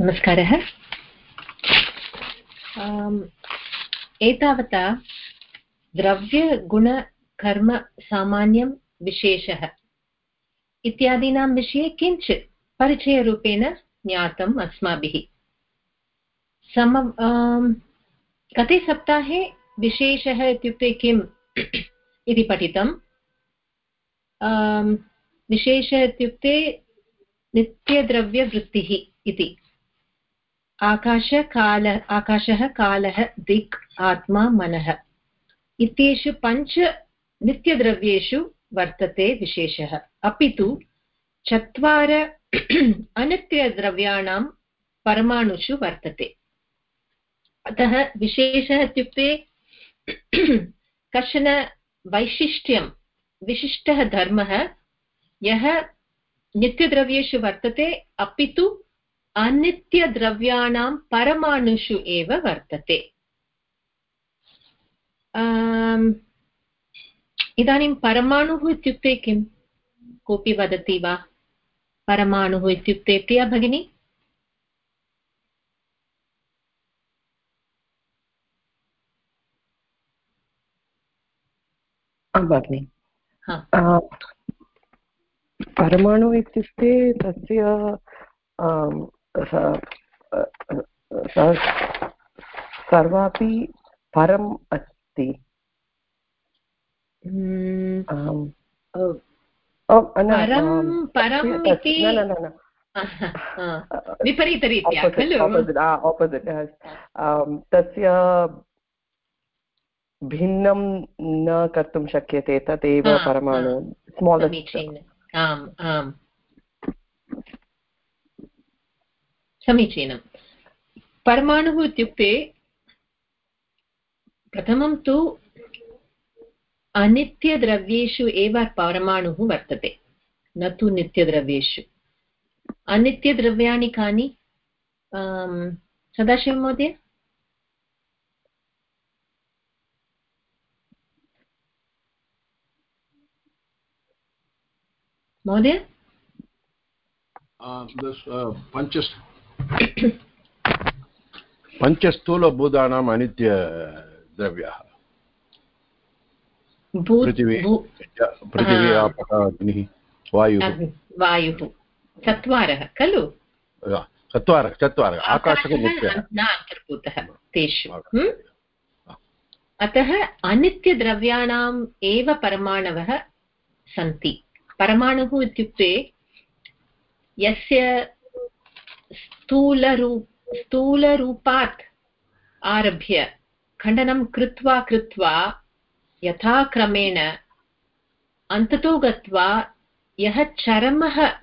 नमस्कारः। एतावता द्रव्यगुणकर्मसामान्यं विशेषः इत्यादीनां विषये किञ्चित् परिचयरूपेण ज्ञातम् अस्माभिः। सम गते सप्ताहे विशेषः इत्युक्ते किम् इति पठितम्। विशेष इत्युक्ते नित्यद्रव्यवृत्तिः इति। आकाशकाल आकाशः कालः दिक्, आत्मा, मनः। इत्येषु पञ्च नित्यद्रव्येषु वर्तते विशेषः। अपि तु चत्वार अनित्यद्रव्याणां परमाणुषु वर्तते। अतः विशेषः इत्युक्ते कश्चन वैशिष्ट्यं, विशिष्टः धर्मः, यः नित्यद्रव्येषु वर्तते, अपि तु अनित्यद्रव्याणां परमाणुषु एव वर्तते। इदानीं परमाणुः इत्युक्ते किं कोऽपि वदति वा? परमाणुः इत्युक्ते प्रिया भगिनी? भगिनि। परमाणु इत्युक्ते तस्य सर्वापि परम् अस्ति। विपरीतरीत्या तस्य भिन्नं न कर्तुं शक्यते तदेव परमाणु स्मालेस्ट् आम् आम्। समीचीनं। परमाणुः इत्युक्ते प्रथमं तु अनित्यद्रव्येषु एव परमाणुः वर्तते। न तु नित्यद्रव्येषु। अनित्यद्रव्याणि कानि? सदाशिवमहोदय महोदय? पञ्च पञ्चस्थूलभूतानाम् अनित्यद्रव्याः। पृथिवी पृथिवी आपः अग्निः वायुः। वायुः। चत्वारः खलु? चत्वारः चत्वारः। आकाशः न अन्तर्भूतः तेषु। अतः अनित्यद्रव्याणाम् एव परमाणवः सन्ति। परमाणुः इत्युक्ते यस्य स्थूलरूप स्थूलरूपात् आरभ्य खण्डनं कृत्वा कृत्वा यथा क्रमेण अन्ततो गत्वा यः चरमः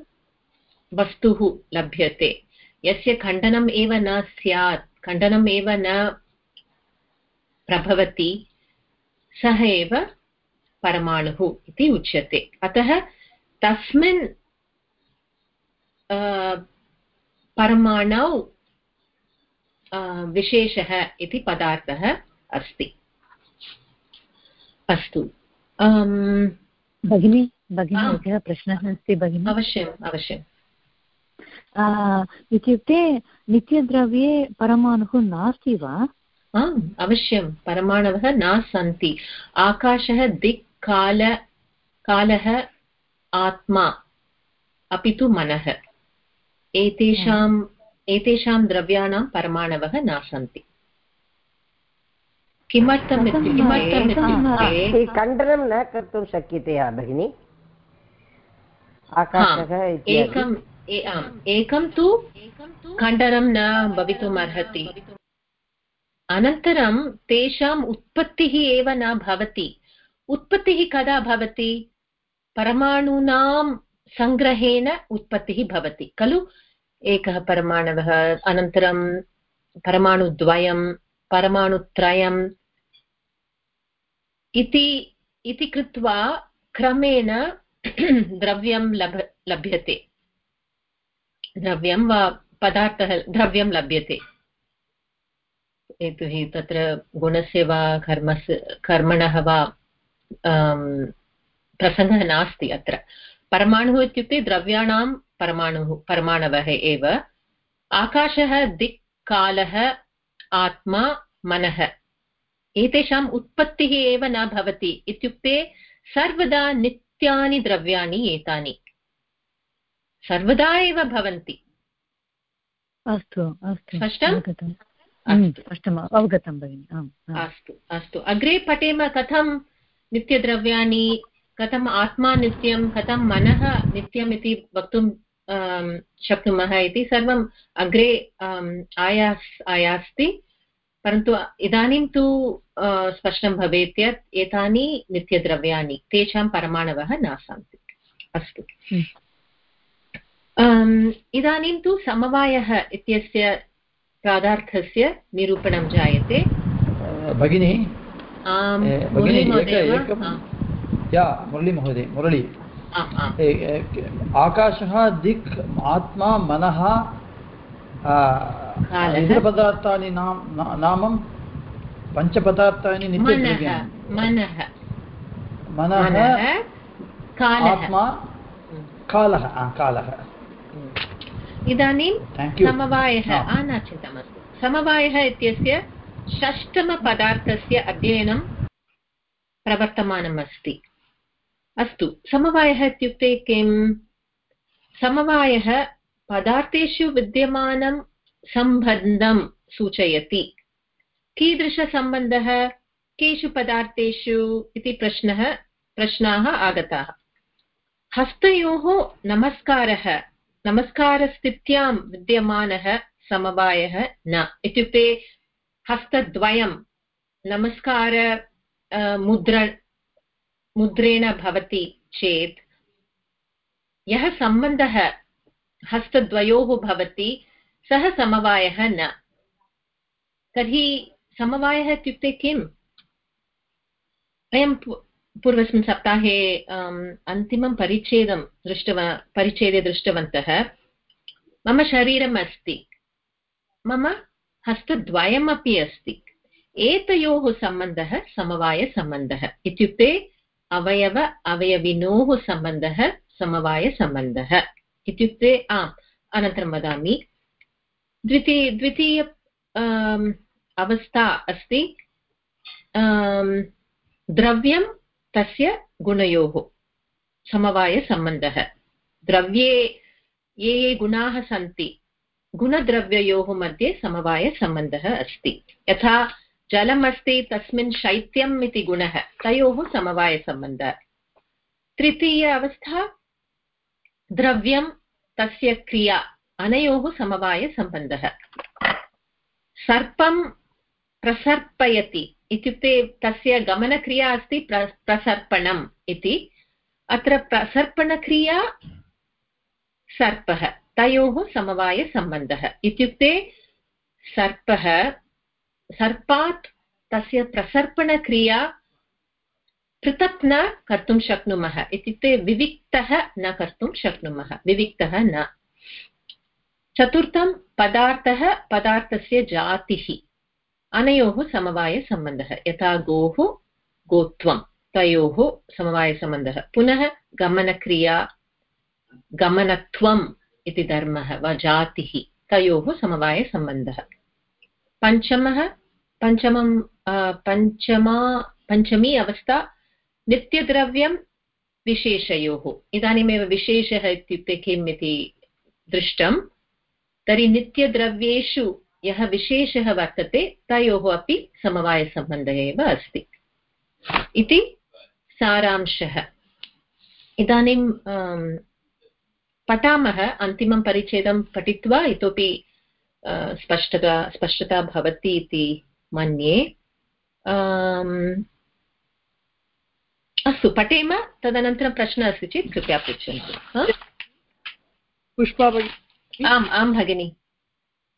वस्तुः लभ्यते। यस्य खण्डनम् एव न स्यात्, खण्डनम् एव न प्रभवति, सः एव परमाणुः इति उच्यते। अतः तस्मिन् परमाणौ विशेषः इति पदार्थः अस्ति। अस्तु। भगिनी भगिनी एकः प्रश्नः अस्ति भगिनि। अवश्यम् अवश्यम्। इत्युक्ते नित्यद्रव्ये परमाणुः नास्ति वा? आम् अवश्यं परमाणवः न सन्ति। आकाशः दिक् काल कालः आत्मा अपि तु मनः। एतेषाम् एतेषां द्रव्याणां परमाणवः न सन्ति किमर्थम् किमर्थम् खण्डनं न कर्तुं शक्यते भगिनि। एकम् एकं तु खण्डनं न भवितुम् अर्हति। अनन्तरं तेषाम् उत्पत्तिः एव न भवति। उत्पत्तिः कदा भवति? परमाणूनां सङ्ग्रहेण उत्पत्तिः भवति। खलु एकः परमाणवः, अनन्तरं परमाणुद्वयं, परमाणुत्रयम् इति इति कृत्वा क्रमेण द्रव्यं लभ, लभ्यते। द्रव्यं वा पदार्थः, द्रव्यं लभ्यते। यतोहि तत्र गुणस्य वा कर्मस्य कर्मणः वा प्रसङ्गः नास्ति अत्र। परमाणुः इत्युक्ते द्रव्याणां परमाणुः परमाणवः एव। आकाशः दिक् कालः आत्मा मनः। एतेषाम् उत्पत्तिः एव न भवति। इत्युक्ते सर्वदा नित्यानि द्रव्याणि एतानि। सर्वदा एव भवन्ति। अस्तु अस्तु। स्पष्टम्? स्पष्टम्। अवगतं भगिनि अस्तु अस्तु। अग्रे पठेम कथं नित्यद्रव्याणि कथम् आत्मा नित्यं कथं मनः नित्यम् इति वक्तुं शक्नुमः इति सर्वम् अग्रे आयास् आयास्ति। परन्तु इदानीं तु स्पष्टं भवेत् यत् एतानि नित्यद्रव्याणि तेषां परमाणवः न सन्ति अस्तु इदानीं तु समवायः इत्यस्य पदार्थस्य निरूपणं जायते। भगिनी? या मुरळीमहोदय मुरळी आकाशः दिक् आत्मा मनः इतरपदार्थानि नामं पञ्चपदार्थानि मनः मनः। आत्मा कालः कालः। इदानीं समवायः न चिन्ता मास्तु समवायः इत्यस्य षष्टमपदार्थस्य अध्ययनं प्रवर्तमानम् अस्ति अस्तु, समवायः इत्युक्ते किम्? समवायः पदार्थेषु विद्यमानं सम्बन्धं सूचयति। कीदृशसम्बन्धः? केषु पदार्थेषु इति प्रश्नः, प्रश्नाः आगताः। हस्तयोः नमस्कारः, नमस्कारस्थित्यां विद्यमानः समवायः न। इत्युक्ते हस्तद्वयं, नमस्कार मुद्र मुद्रेण भवति चेत्, यः सम्बन्धः हस्तद्वयोः भवति, सः समवायः न। तर्हि समवायः इत्युक्ते किम्? वयं पूर्वस्मिन् सप्ताहे अन्तिमं परिच्छेदं दृष्टव, परिच्छेदे दृष्टवन्तः। मम शरीरम् अस्ति। मम हस्तद्वयमपि अस्ति। एतयोः सम्बन्धः समवायसम्बन्धः। इत्युक्ते अवयव अवयविनोः सम्बन्धः समवायसम्बन्धः इत्युक्ते आम् अनन्तरं वदामि। द्वितीय द्वितीय अवस्था अस्ति। द्रव्यं तस्य गुणयोः समवायसम्बन्धः द्रव्ये, ये ये गुणाः सन्ति, गुणद्रव्ययोः मध्ये समवायसम्बन्धः अस्ति। यथा जलम् अस्ति तस्मिन् शैत्यम् इति गुणः। तयोः समवायसम्बन्धः। तृतीय अवस्था, द्रव्यं तस्य क्रिया, अनयोः समवायसम्बन्धः। सर्पं प्रसर्पयति इत्युक्ते तस्य गमनक्रिया अस्ति प्र, प्रसर्पणम् इति। अत्र प्रसर्पणक्रिया सर्पः, तयोः समवायसम्बन्धः। इत्युक्ते सर्पः सर्पात् तस्य प्रसर्पणक्रिया पृथक् न कर्तुं शक्नुमः। इत्युक्ते विविक्तः न कर्तुं शक्नुमः। विविक्तः न। चतुर्थं पदार्थः, पदार्थस्य जातिः। अनयोः समवायसम्बन्धः। यथा गोः, गोत्वं। तयोः समवायसम्बन्धः। पुनः गमनक्रिया, गमनत्वम् इति धर्मः वा जातिः। तयोः समवायसम्बन्धः। पञ्चमः पञ्चमं पञ्चमा, पञ्चमी अवस्था नित्यद्रव्यं विशेषयोः। इदानीमेव विशेषः इत्युक्ते किम् इति दृष्टं। तर्हि नित्यद्रव्येषु यः विशेषः वर्तते, तयोः अपि समवायसम्बन्धः एव अस्ति। इति सारांशः। इदानीं पठामः, अन्तिमं परिच्छेदं पठित्वा इतोपि स्पष्टता स्पष्टता भवति इति मन्ये अस्तु पठेम तदनन्तरं प्रश्नः अस्ति चेत् कृपया पृच्छन्तु पुष्पा आम् आं भगिनि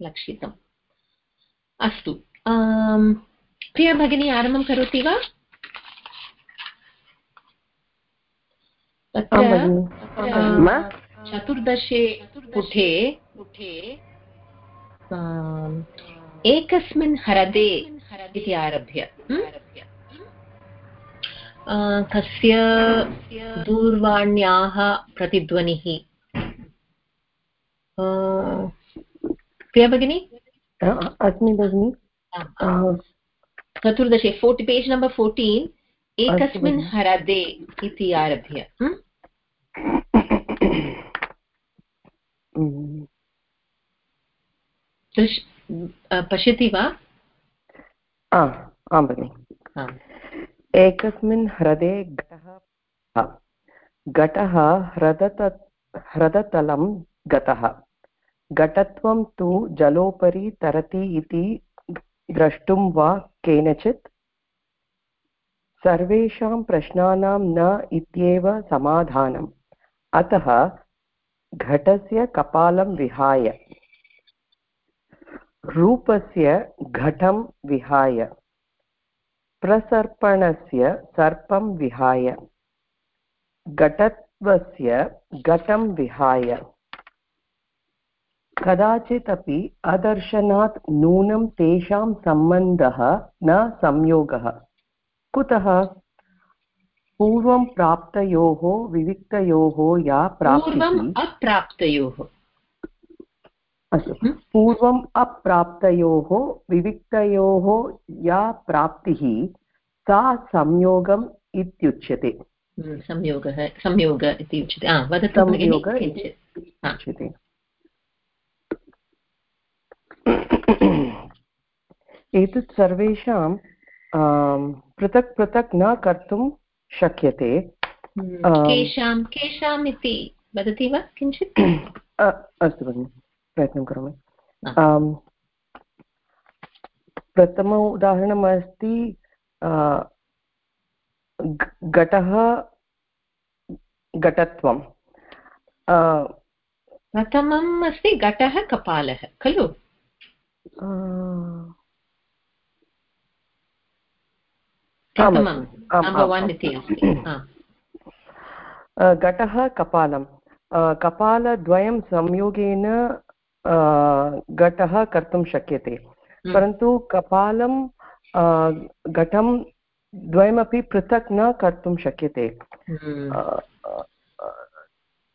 लक्षितम्। अस्तु प्रिया भगिनी आरम्भं करोति वा? चतुर्दशे पुटे एकस्मिन् हरदे इति आरभ्य। कस्य दूरवाण्याः प्रतिध्वनिः। प्रिया भगिनी? अस्मि भगिनि। चतुर्दशे फोर्टि पेज् नम्बर् फोर्टीन् एकस्मिन् हरदे इति आरभ्य। पश्यति वा? आं भगिनि। एकस्मिन् ह्रदे घटः घटः ह्रदत ह्रदतलं गतः। घटत्वं तु जलोपरि तरति इति द्रष्टुं वा केनचित्? सर्वेषां प्रश्नानां न इत्येव समाधानम्। अतः घटस्य कपालं विहाय। रूपस्य घटं विहाय। प्रसर्पणस्य सर्पं विहाय। घटत्वस्य घटं विहाय। कदाचित् अपि अदर्शनात् नूनं तेषां सम्बन्धः न संयोगः। कुतः? पूर्वं प्राप्तयोः, विविक्तयोः या प्राप्तिः अप्राप्तयोः। अस्तु। पूर्वम् अप्राप्तयोः विविक्तयोः या प्राप्तिः सा संयोगम् इत्युच्यते। संयोगः संयोग इति उच्यते। वदतु उच्यते। एतत् सर्वेषां पृथक् पृथक् न कर्तुं शक्यते। केषां केषाम् इति वदति वा किञ्चित्? अस्तु भगिनि। प्रयत्नं करोमि। प्रथम उदाहरणम् अस्ति घटः घटत्वं प्रथमम् अस्ति घटः कपालः खलु? घटः कपालं कपालद्वयं संयोगेन घटः कर्तुं शक्यते। हम्म। परन्तु कपालं घटं द्वयमपि पृथक् न कर्तुं शक्यते। हम्म।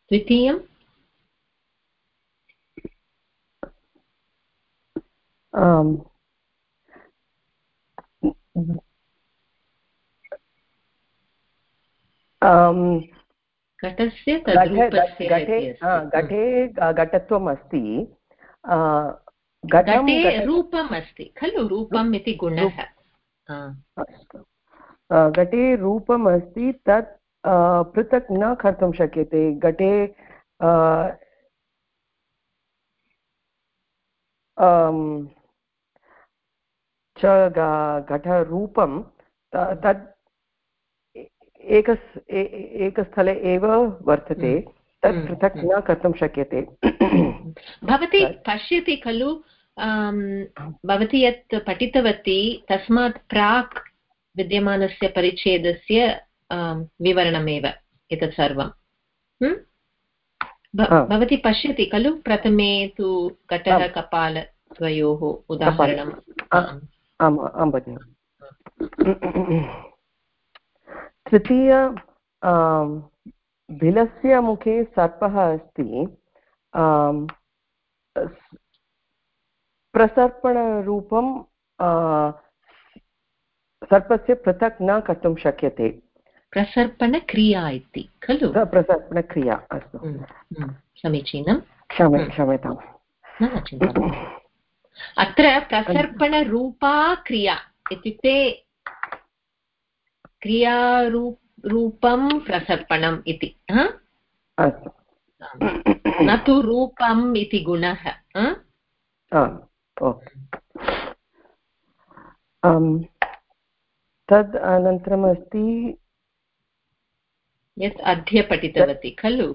द्वितीयं घटस्य घटे घटत्वम् अस्ति। घटे रूपम् अस्ति खलु रूपम् इति गुणः घटे रूपम् अस्ति तत् पृथक् न कर्तुं शक्यते घटे च घटरूपं तत् एकस् एकस्थले एव वर्तते तत् पृथक्। न कर्तुं शक्यते भवती पश्यति खलु भवती यत् पठितवती तस्मात् प्राक् विद्यमानस्य परिच्छेदस्य विवरणमेव एतत् सर्वं। भवती पश्यति खलु प्रथमे तु घटः कपालद्वयोः उदाहरणम्। आम् आं भगिनि। तृतीय भिलस्य मुखे सर्पः अस्ति। प्रसर्पणरूपं सर्पस्य पृथक् न कर्तुं शक्यते। प्रसर्पणक्रिया इति खलु? प्रसर्पणक्रिया अस्तु। हम्म, हम्म, समीचीनं। हम्म। क्षम्यताम्। अत्र प्रसर्पणरूपा क्रिया इत्युक्ते क्रियारूप रूपं प्रसर्पणम् इति न तु रूपम् इति गुणः तद् अनन्तरम् अस्ति यत् अद्य पठितवती खलु?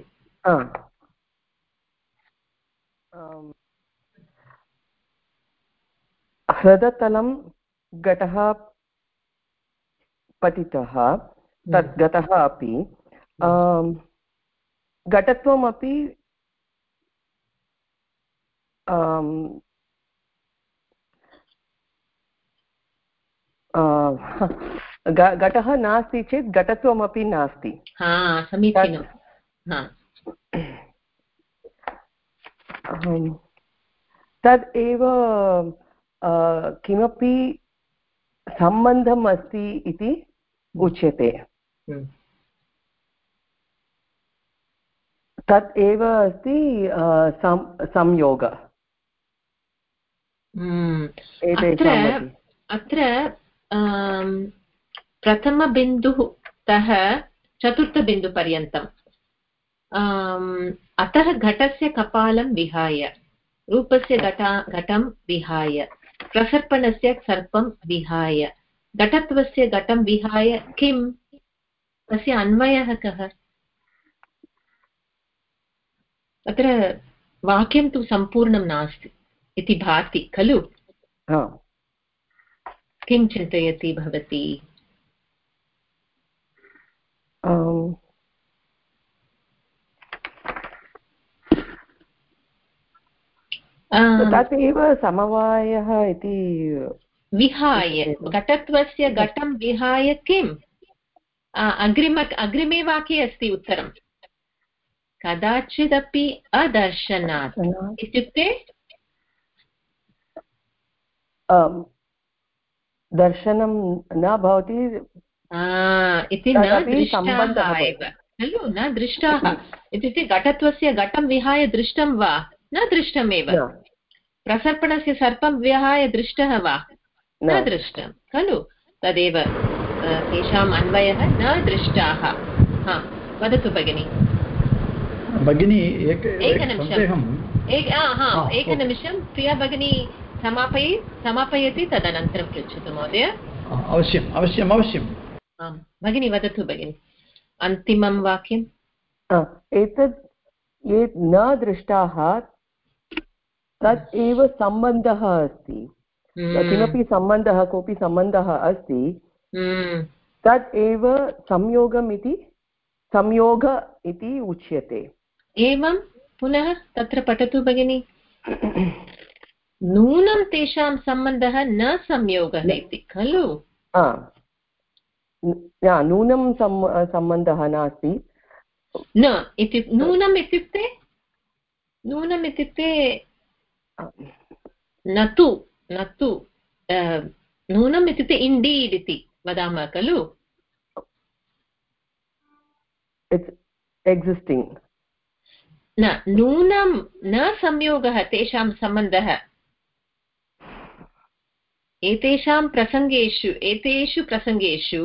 हृदतलं घटः पतितः तद् हम्म। गतः अपि। घटत्वमपि घटः नास्ति चेत् घटत्वमपि नास्ति। तद् एव किमपि सम्बन्धम् अस्ति इति उच्यते। तत् एव अस्ति संयोग। हम्म। अत्र प्रथमबिन्दुः तः चतुर्थबिन्दुपर्यन्तम्। अतः घटस्य कपालं विहाय रूपस्य घटा घटं विहाय प्रसर्पणस्य सर्पं विहाय घटत्वस्य घटं विहाय किं तस्य अन्वयः कः? अत्र वाक्यं तु सम्पूर्णं नास्ति इति भाति खलु? किं चिन्तयति भवती? तत् एव समवायः इति विहाय घटत्वस्य घटं विहाय किम्? अग्रिम अग्रिमे वाक्ये अस्ति उत्तरं कदाचिदपि अदर्शनात्। इत्युक्ते दर्शनं न भवति। इति न दृष्टाः एव। खलु न दृष्टाः। इत्युक्ते घटत्वस्य घटं विहाय दृष्टं वा? न दृष्टमेव। प्रसर्पणस्य सर्पं विहाय दृष्टः वा? न दृष्टं। खलु तदेव तेषाम् अन्वयः न दृष्टाः। हा वदतु भगिनि। भगिनी एकनिमिषम् एकनिमिषं प्रिया भगिनी समापयि समापयति तदनन्तरं पृच्छतु महोदय। अवश्यम् अवश्यम् अवश्यम्। आम् भगिनी वदतु भगिनि। अन्तिमं वाक्यम्। एतत् ये न दृष्टाः तत् एव सम्बन्धः अस्ति। हम्म। किमपि सम्बन्धः कोऽपि सम्बन्धः अस्ति। हम्म। तत् एव संयोगम् इति संयोग इति उच्यते। एवं पुनः तत्र पठतु भगिनि। नूनं तेषां सम्बन्धः न संयोगः इति खलु? नूनं सम्बन्धः नास्ति। न इति नूनम् इत्युक्ते? नूनम् इत्युक्ते न तु न तु नूनम् इत्युक्ते इण्डीड् इति वदामः खलु? एक्सिस्टिङ्ग् न नूनं न संयोगः तेषां सम्बन्धः। एतेषां प्रसङ्गेषु एतेषु प्रसङ्गेषु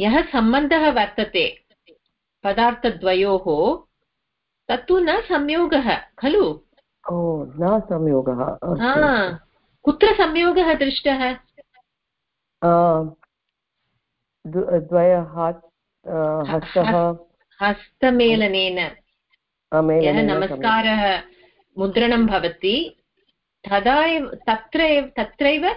यः सम्बन्धः वर्तते पदार्थद्वयोः तत्तु न संयोगः खलु? न संयोगः कुत्र संयोगः दृष्टः? हस्तमेलनेन। यः नमस्कारः मुद्रणं भवति। तदा एव तत्र एव तत्रैव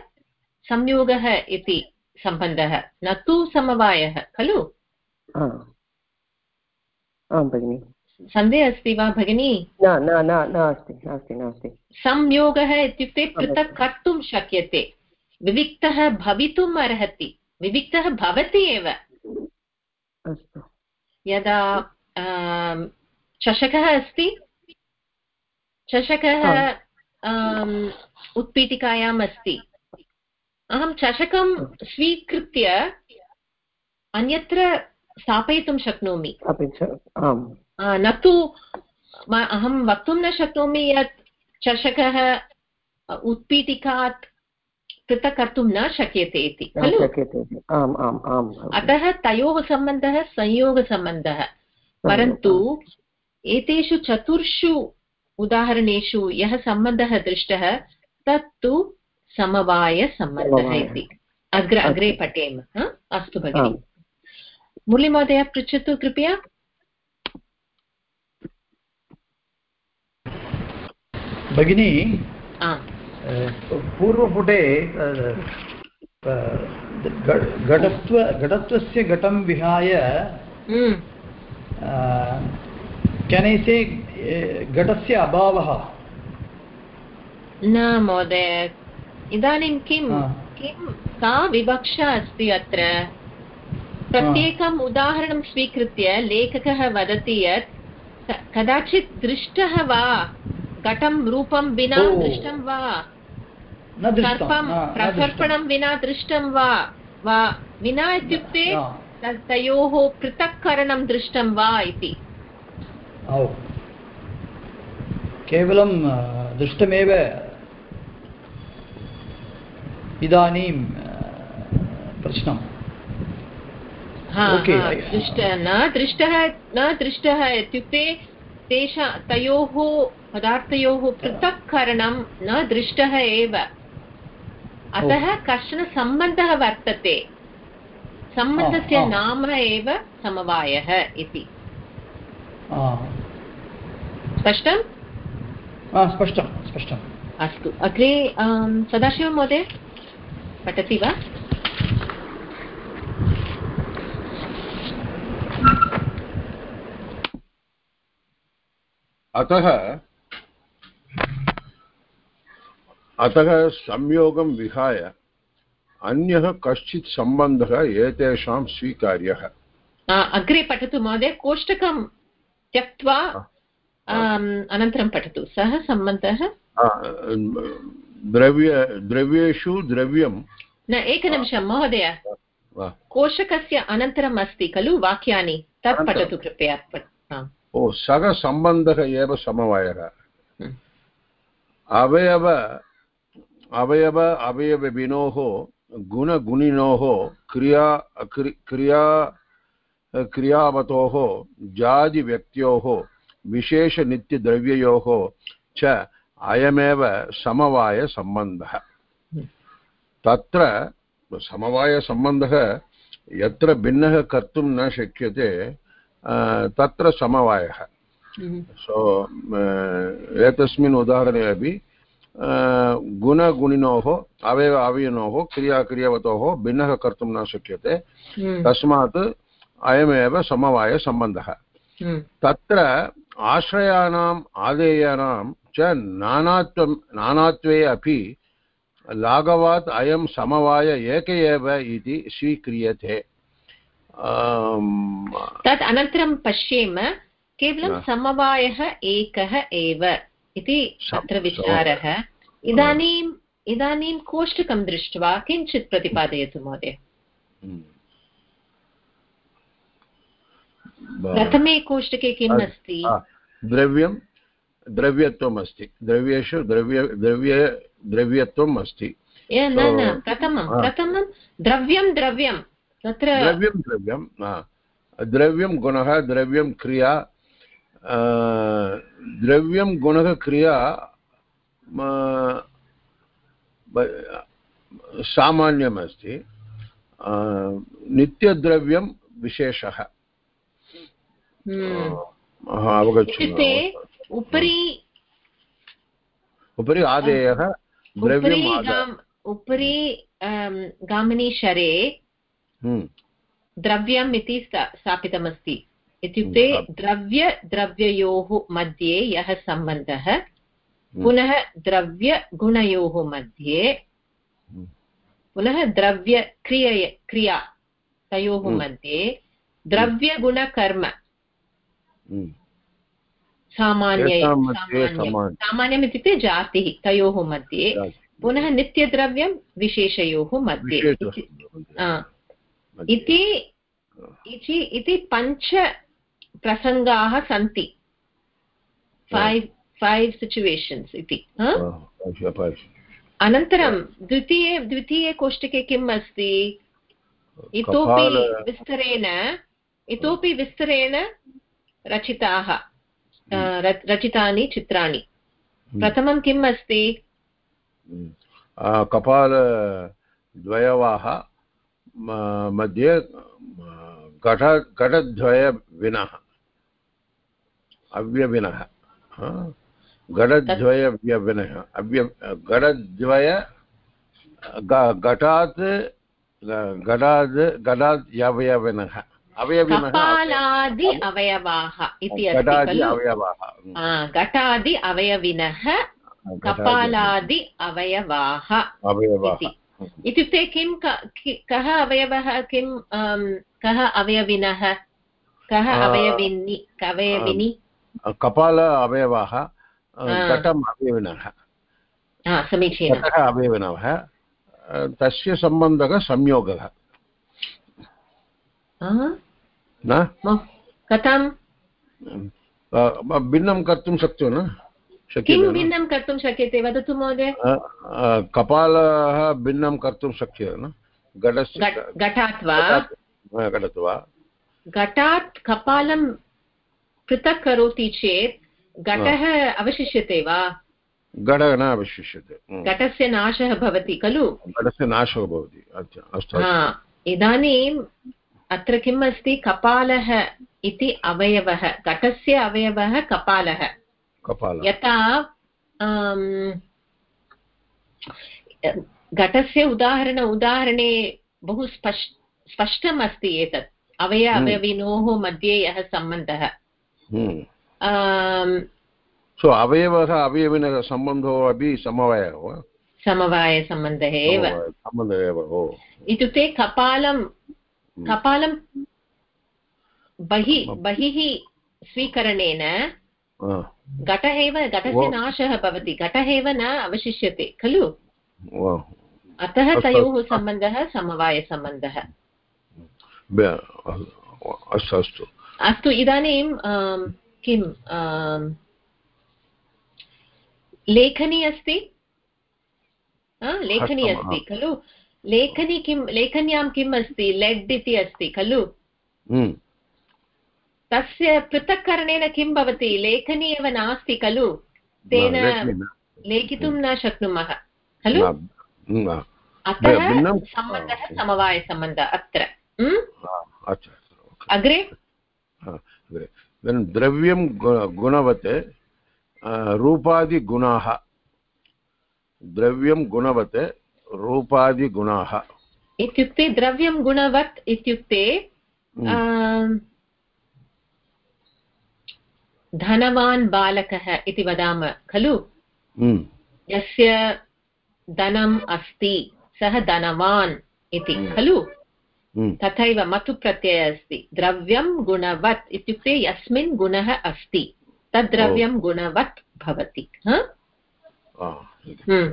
संयोगः इति सम्बन्धः। न तु समवायः खलु? आं भगिनि। सन्देहः अस्ति वा भगिनी? न न न नास्ति नास्ति नास्ति। संयोगः इत्युक्ते पृथक् कर्तुं शक्यते। विविक्तः भवितुम् अर्हति। विविक्तः भवति एव। अस्तु। यदा चषकः अस्ति? चषकः उत्पीठिकायाम् अस्ति। अहं चषकं स्वीकृत्य अन्यत्र स्थापयितुं शक्नोमि। न तु अहं वक्तुं न शक्नोमि यत् चषकः उत्पीठिकात् पृथक् कर्तुं न शक्यते इति। खलु अतः तयोः सम्बन्धः संयोगसम्बन्धः। परन्तु एतेषु चतुर्षु उदाहरणेषु यः सम्बन्धः दृष्टः तत्तु समवायसम्बन्धः इति। अग्रे अग्रे पठेम अस्तु भगिनि। मुरलीमहोदय पृच्छतु कृपया। भगिनी पूर्वपुटे घटत्व घटत्वस्य घटं विहाय केन् ऐ से घटस्य अभावः न महोदय. इदानीं किं? किं? का विवक्षा अस्ति अत्र? प्रत्येकम् उदाहरणं स्वीकृत्य लेखकः वदति यत् कदाचित् दृष्टः वा? घटं रूपं विना। दृष्टं वा? सर्पं। प्रसर्पणं विना दृष्टं वा? विना इत्युक्ते तयोः पृथक्करणं दृष्टं वा इति? ओ केवलं दृष्टमेव इदानीं प्रश्नं Okay, I- दृष्ट न दृष्टः न दृष्टः इत्युक्ते तेषा तयोः पदार्थयोः पृथक्करणं न दृष्टः एव। अतः कश्चन सम्बन्धः वर्तते। सम्बन्धस्य। नाम एव समवायः इति। आ, स्पष्टं? स्पष्टम् अस्तु अग्रे अं, सदाशिवमहोदय पठति वा? अतः अतः संयोगं विहाय अन्यः कश्चित् सम्बन्धः एतेषां स्वीकार्यः। अग्रे पठतु महोदय कोष्टकं त्यक्त्वा अनन्तरं पठतु। सः सम्बन्धः? द्रव्य द्रव्येषु द्रव्यं न एकनिमिषं महोदय। कोशकस्य अनन्तरम् अस्ति खलु वाक्यानि? तत् पठतु कृपया। ओ सः सम्बन्धः एव समवायः। हम्म। अवयव अवयव अवयवविनोः गुणगुणिनोः क्रिया क्रि- क्रिया क्रियावतोः जातिव्यक्त्योः विशेषनित्यद्रव्ययोः च अयमेव समवायसम्बन्धः। तत्र समवायसम्बन्धः यत्र भिन्नः कर्तुं न शक्यते तत्र समवायः। सो एतस्मिन् उदाहरणे अपि गुणगुणिनोः अवयव अवयनोः क्रियाक्रियवतोः भिन्नः कर्तुं न शक्यते। हम्म, तस्मात् अयमेव समवायसम्बन्धः। हम्म, तत्र आश्रयाणाम् आदेयानां च नानात्वं नानात्वे अपि लाघवात् अयं समवाय एक एव इति स्वीक्रियते। तत् अनन्तरं पश्येम केवलं समवायः एकः एव इति अत्र विचारः। इदानीम् इदानीं कोष्टकं दृष्ट्वा किञ्चित् प्रतिपादयतु महोदय। प्रथमे कोष्टके किम् अस्ति द्रव्यं द्रव्यत्वम् अस्ति द्रव्येषु द्रव्य द्रव्य द्रव्यत्वम् अस्ति न न प्रथमं प्रथमं द्रव्यं द्रव्यं। तत्र द्रव्यं द्रव्यं द्रव्यं गुणः द्रव्यं क्रिया। द्रव्यं गुणः क्रिया म, ब- सामान्यम् अस्ति नित्यद्रव्यं विशेषः। इत्युक्ते उपरि उपरि आदेयः उपरि द्रव्यम् आदाय उपरि अम्, गामिनीशरे हम्म, द्रव्यम् इति स्थापितमस्ति इत्युक्ते हम्म, द्रव्य द्रव्ययोः मध्ये यः सम्बन्धः पुनः द्रव्यगुणयोः मध्ये हम्म। पुनः द्रव्यक्रिय क्रिया तयोः हम्म। मध्ये द्रव्यगुणकर्म हम्म, सामान्य तेषां मध्ये सामान्यं समान- सामान्यम् इत्युक्ते जातिः तयोः मध्ये पुनः नित्यद्रव्यं विशेषयोः मध्ये विशेषः इति- आ, इति इति इति पञ्च प्रसङ्गाः सन्ति फैव् फैव् सिचुवेशन्स् इति अनन्तरं द्वितीये द्वितीये कोष्टके किम् अस्ति इतोपि विस्तरेण इतोपि विस्तरेण रचिताः र- रचितानि चित्राणि। प्रथमं किम् अस्ति? कपालद्वयवाः मध्ये घट घटद्वयविनः। अव्यविनः घटद्वयव्यविनः अव्य घटद्वय घटात् घटात् घटात् यवयविनः। कपालादि अवयवाः इति अस्ति घटादि खलु घटादि अवयविनः कपालादि अवयवाः अवयवाः। इति। इत्युक्ते किं कः अवयवः? किं कः अवयविनः? कः अवयविनि अवयविनि कपाल अवयवाः हा। घटम् अवयविनः। अवयविनः तस्य सम्बन्धः संयोगः। हा? न? कथं? भिन्नं कर्तुं शक्यो न? किं? भिन्नं कर्तुं शक्यते? वदतु महोदय। कपालः भिन्नं कर्तुं शक्यते न? घटस्य घटात् वा? घटात् वा? घटात् कपालं पृथक् करोति चेत् घटः अवशिष्यते वा? घटः न अवशिष्यते। हम्म। घटस्य नाशः भवति खलु? घटस्य नाशः भवति। अच्छा अस्तु इदानीम् अत्र किम् अस्ति? कपालः इति अवयवः। घटस्य अवयवः कपालः। यथा घटस्य उदाहरण उदाहरणे बहु स्पष् स्पष्टम् अस्ति एतत्। अवय हम्म। अवयविनोः मध्ये यः सम्बन्धः। हम्म। सो अवयवः अवयविनः सम्बन्धो अपि समवायः वा? समवायसम्बन्धः एव। इत्युक्ते कपालं हम्म। कपालं बहिः बहिः स्वीकरणेन घटः एव घटस्य नाशः भवति। घटः एव न अवशिष्यते खलु? अतः तयोः सम्बन्धः समवायसम्बन्धः। अस्तु अस्तु। अस्तु इदानीं किं लेखनी अस्ति? लेखनी अस्ति खलु? लेखनी किं लेखन्यां किम् अस्ति लेड् इति अस्ति खलु? हम्म। तस्य पृथक्करणेन किं भवति? लेखनी एव नास्ति खलु? तेन लेखितुं न शक्नुमः खलु? अतः सम्बन्धः समवायसम्बन्धः अत्र। अच्छा ओके। अग्रे? हा, अग्रे। द्रव्यं गुणवत् रूपादिगुणाः। द्रव्यं गुणवत् रूपादिगुणाः इत्युक्ते द्रव्यं गुणवत् इत्युक्ते हम्म, धनवान् बालकः इति वदामः खलु? हम्म, यस्य धनम् अस्ति सः धनवान् इति हम्म। खलु? तथैव मतुप्रत्ययः अस्ति। द्रव्यं गुणवत् इत्युक्ते यस्मिन् गुणः अस्ति तद्द्रव्यं गुणवत् भवति ह? हा, हम्म।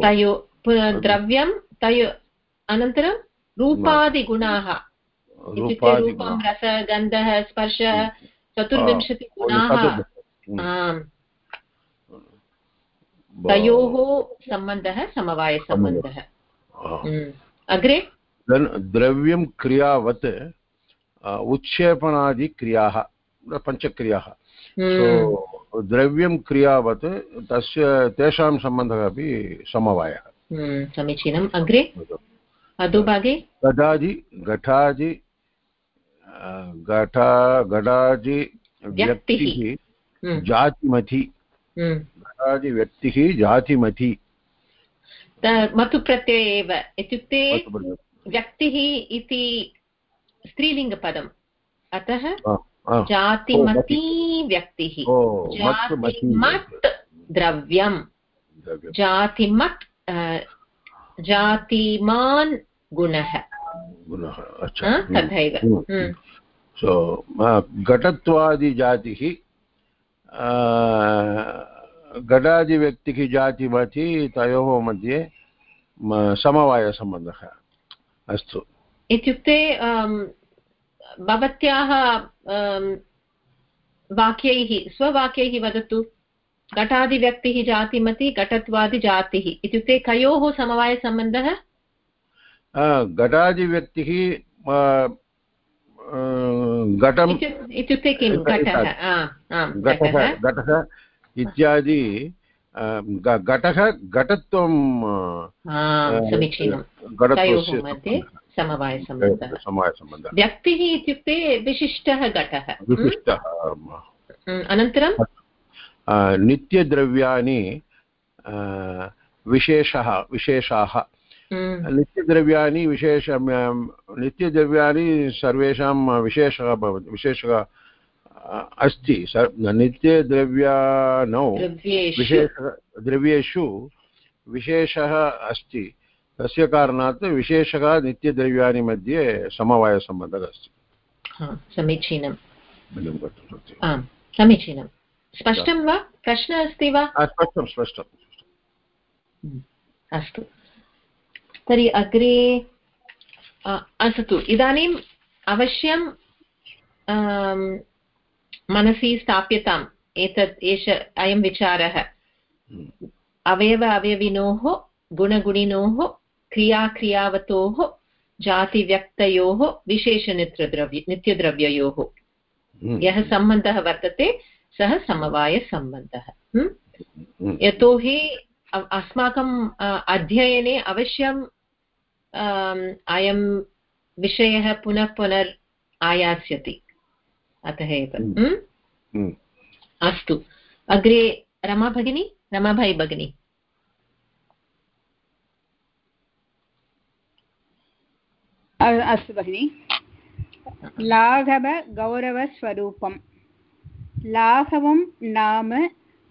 तयो द्रव्यं तयो अनन्तरं रूपादिगुणाः इत्युक्ते रूपं रसगन्धः स्पर्शः चतुर्विंशतिगुणाः आम्। तयोः सम्बन्धः समवायसम्बन्धः। अग्रे? द्रव्यं क्रियावत् उत्क्षेपणादिक्रियाः पञ्चक्रियाः। द्रव्यं क्रियावत् तस्य तेषां सम्बन्धः अपि समवायः। समीचीनम्। अग्रे? अधोभागे घटादि अ, घटा घटादि व्यक्तिः। व्यक्तिः हम्म, जातिमति हम्म। जातिमति त- मतुप्रत्यय एव। इत्युक्ते व्यक्तिः इति स्त्रीलिङ्गपदम्। अतः जातिमती व्यक्तिः। जातिमत् द्रव्यं। जातिमत् जातिमान् गुणः। गुणः अच्छा। हा, हम्म, तथैव। हम्म, हम्म, सो घटत्वादिजातिः घटादिव्यक्तिः जातिमति तयोः मध्ये समवायसम्बन्धः अस्तु। इत्युक्ते भवत्याः वाक्यैः स्ववाक्यैः वदतु। घटादिव्यक्तिः जातिमति घटत्वादिजातिः। इत्युक्ते कयोः समवायसम्बन्धः? घटादिव्यक्तिः आ, आ, घटं इत्यु- इत्युक्ते किं? घटः घटः इत्यादि घटः घटत्वं समीचीनं। समवायसम्बन्धः? समवायसम्बन्धः? व्यक्तिः इत्युक्ते विशिष्टः घटः? विशिष्टः अनन्तरं? नित्यद्रव्याणि विशेषः विशेषाः। हम्म, नित्यद्रव्याणि विशेष नित्यद्रव्याणि सर्वेषां विशेषः भवति विशेषः अस्ति। नित्यद्रव्याणौ विशेषः द्रव्येषु विशेषः अस्ति। तस्य कारणात् विशेषः नित्यद्रव्याणि मध्ये समवायसम्बन्धः अस्ति। समीचीनं भिन्नं आम् समीचीनं स्पष्टं वा? प्रश्नः अस्ति वा? स्पष्टं स्पष्टम् अस्तु। तर्हि अग्रे अस्तु। इदानीम् अवश्यं अं, मनसि स्थाप्यताम्। एतत् एष अयं विचारः। अवयव अवयविनोः गुणगुणिनोः क्रियाक्रियावतोः जातिव्यक्तयोः विशेषनित्यद्रव्य नित्यद्रव्ययोः। हम्म, यः सम्बन्धः वर्तते सः समवायसम्बन्धः? हम्म, यतोहि अ- अस्माकम् अध्ययने अवश्यम् अयं विषयः पुनः पुनर् आयास्यति। अतः एव। अस्तु। अग्रे रमा भगिनी? रमाभाई भगिनी? अस्तु भगिनि। लाघवगौरवस्वरूपं लाघवं नाम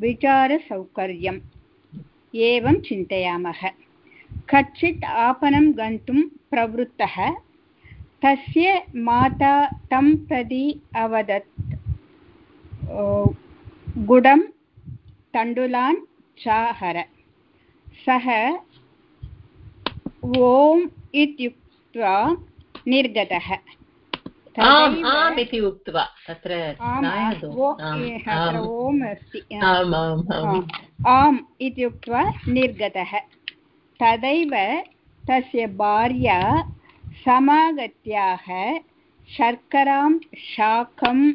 विचारसौकर्यम् एवं चिन्तयामः कच्चित् आपणं गन्तुं प्रवृत्तः तस्य माता तं प्रति अवदत् "ओ, गुडं तण्डुलान् चाहर सः ओम् इत्युक्त्वा निर्गतः आम् आम् इति उक्त्वा तत्र आम्, ओम् अस्ति आम्। आम् निर्गतः। तदैव तस्य भार्या समागत्याः शर्करां शाकं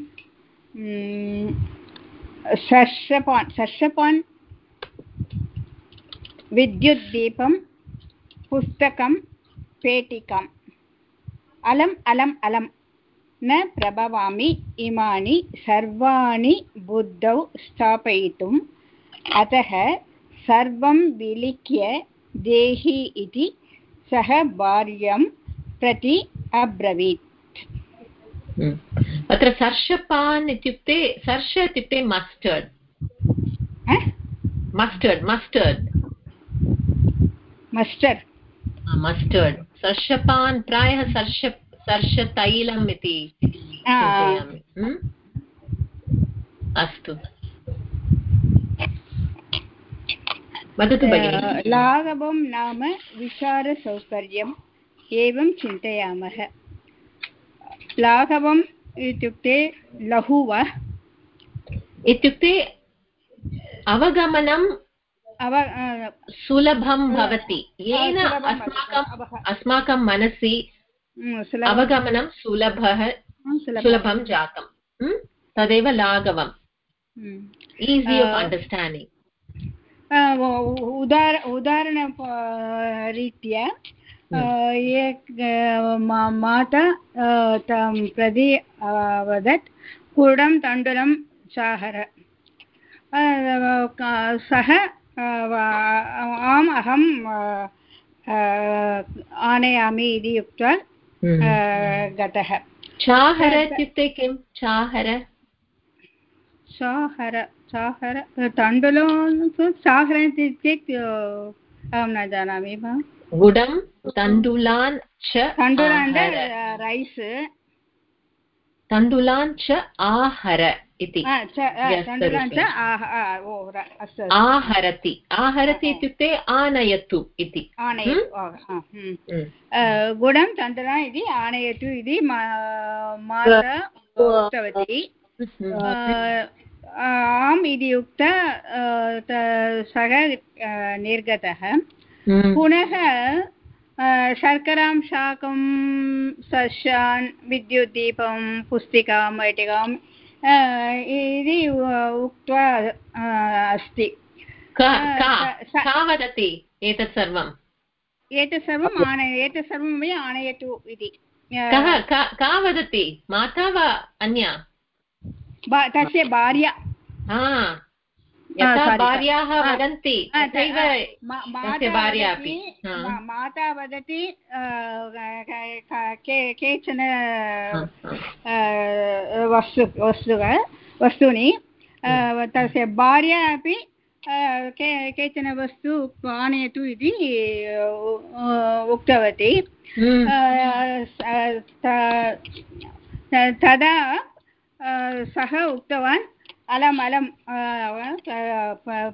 सर्षपान् सर्षपान् विद्युद्दीपं पुस्तकं पेटिकाम्। अलम् अलम् अलं न प्रभवामि इमानि सर्वाणि बुद्धौ स्थापयितुम् अतः सर्वं विलिख्य देहि इति सः भार्यं प्रति अब्रवीत्। अत्र सर्षपान् इत्युक्ते सर्ष इत्युक्ते mustard mustard mustard mustard mustard सर्षपान् प्रायः सर्ष सर्षतैलम् इति हम्म? अस्तु। वदतु भगिनि। लाघवं नाम विचारसौकर्यम् एवं चिन्तयामः। लाघवम् इत्युक्ते लघु वा इत्युक्ते अवगमनं अव सुलभं भवति। येन सुलभं अस्माकम् अस्माकं मनसि अवगमनं सुलभः सुलभं जातं तदेव लाघवम्। ईसि आफ् अण्डर्स्टाण्डिङ्ग् उदार उदाहरण रीत्या एक मा- माता तं प्रति वदत् कुडं तण्डुलं चाहर सः आम् अहं आनयामि इति उक्त्वा अ, गतः। चाहर इत्युक्ते किं? चाहर। चाहर चाहर तण्डुलं चाहर इति चेत् अहं न जानामि वा? गुडं तण्डुलान् च तण्डुलान् रैस्। तण्डुलान् च आहर इति। आहरति आहरति इत्युक्ते आनयतु इति आनयतु आ, आ, हम्। हम्म। अ, गुडं तण्डुलं इति आनयतु इति माता उक्तवती आम् इति उक्त सः निर्गतः हम्म। पुनः शर्करां शाकं सस्यान् विद्युद्दीपं पुस्तिकां वैटिकाम् इति उक्त्वा अस्ति। का वदति एतत् सर्वम् एतत् सर्वम् आनय एतत् सर्वमपि आनयतु इति। कः का का वदति? माता वा अन्या? तस्य भार्या। हा। यथा भार्याः वदन्ति माता भार्या वदति अपि माता केचन। वस्तु वस्तुः वस्तूनि तस्य भार्या अपि के केचन वस्तु आनयतु इति उक्तवती हम्म। तदा सः उक्तवान् अलम् अ,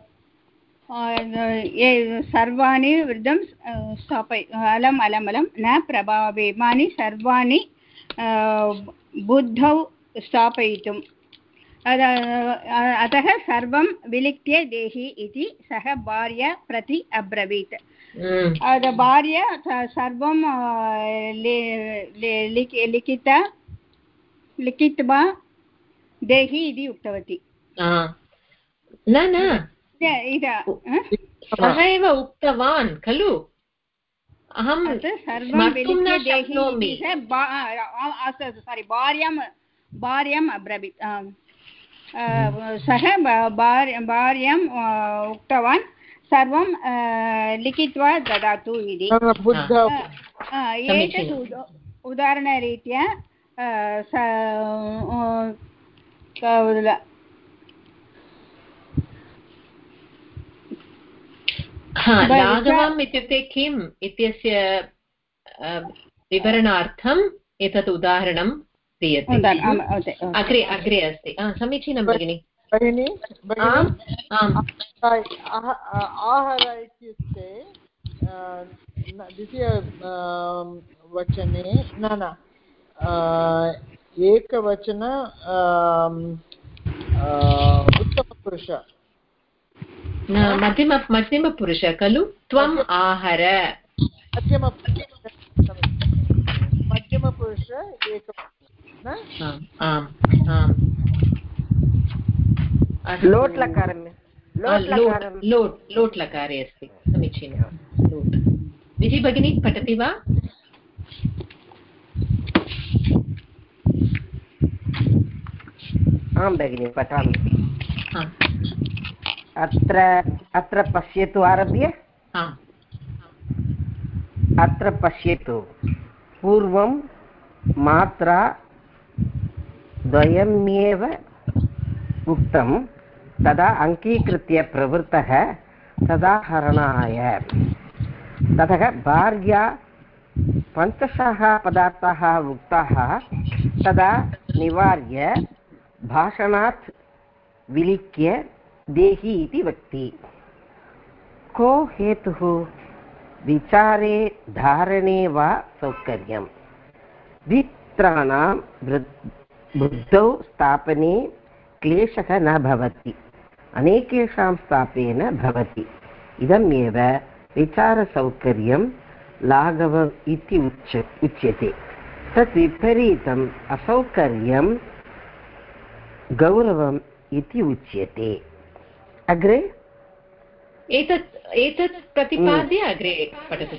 अ, ये सर्वाणि वृद्धं स्थापय अलम् अलम् अलं न प्रभावेमानि सर्वाणि बुद्धौ स्थापयितुम्। अतः सर्वं विलिख्य देहि इति सः भार्या प्रति अब्रवीत्। हम्म, भार्या स- सर्वं लिखिता लिखित्वा देहि इति उक्तवती। आ. न न। सः एव उक्तवान् खलु? अहं अ, सारि भार्यां भार्याम् अब्रवीत्। सः भार्याम् उक्तवान्। सर्वं लिखित्वा ददातु इति। एतत् उदाहरणरीत्या ब- लाघवम् इत्युक्ते किम् इत्यस्य विवरणार्थम् एतत् उदाहरणं दीयते. अग्रे अग्रे अस्ति समीचीनं भगिनि भगिनी आहर इत्युक्ते न- द्वितीय वचने न न एकवचन अम, उत्तमपुरुष। मध्यम मध्यमपुरुष खलु? त्वम् आहर। मध्यमपुरुष एकवचन। न? आम् आम् आम्। अस्तु। लोट् लकारं लोट् लोट् लोट् लोट् लकारे अस्ति समीचीनं। लोट्। विजि भगिनी पठति वा? आं भगिनि पठामि। हा, अत्र अत्र पश्यतु आरभ्य। हा, अत्र पश्यतु। पूर्वं मात्रा द्वयमेव उक्तं। तदा अङ्गीकृत्य प्रवृत्तः तदा हरणाय ततः भार्या पञ्चशः पदार्थाः उक्ताः तदा निवार्य भाषणात् विलिख्य देहि इति वक्ति। को हेतुः? विचारे धारणे वा सौकर्यं द्वित्राणां बुद्धौ स्थापने क्लेशः न भवति। अनेकेषां स्थापेन भवति। विचारसौकर्यं लाघवम् इति उच्य, उच्यते। तत् विपरीतम् असौकर्यं गौरवम् इति उच्यते। अग्रे? एतत् एतत् प्रतिपाद्य अग्रे पठतु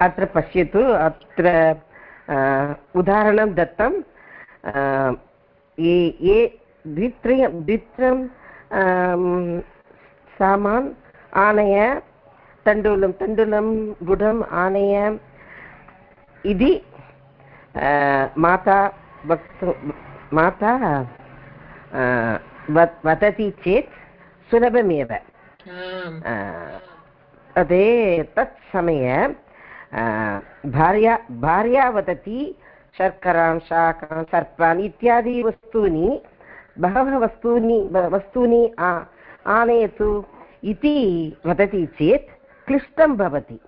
अत्र पश्यतु अत्र उदाहरणं दत्तं। ये द्वित्रयं द्वित्रं सामान् आनय तण्डुलं तण्डुलं गुडम् आनय इति माता वक्तु माता वद- वदति चेत् सुलभमेव। तदे तत् समये अ, भार्या भार्या वदति शर्करां शाकान् सर्पान् इत्यादि वस्तूनि बहवः वस्तूनि वस्तूनि आनयतु इति वदति चेत् क्लिष्टं भवति।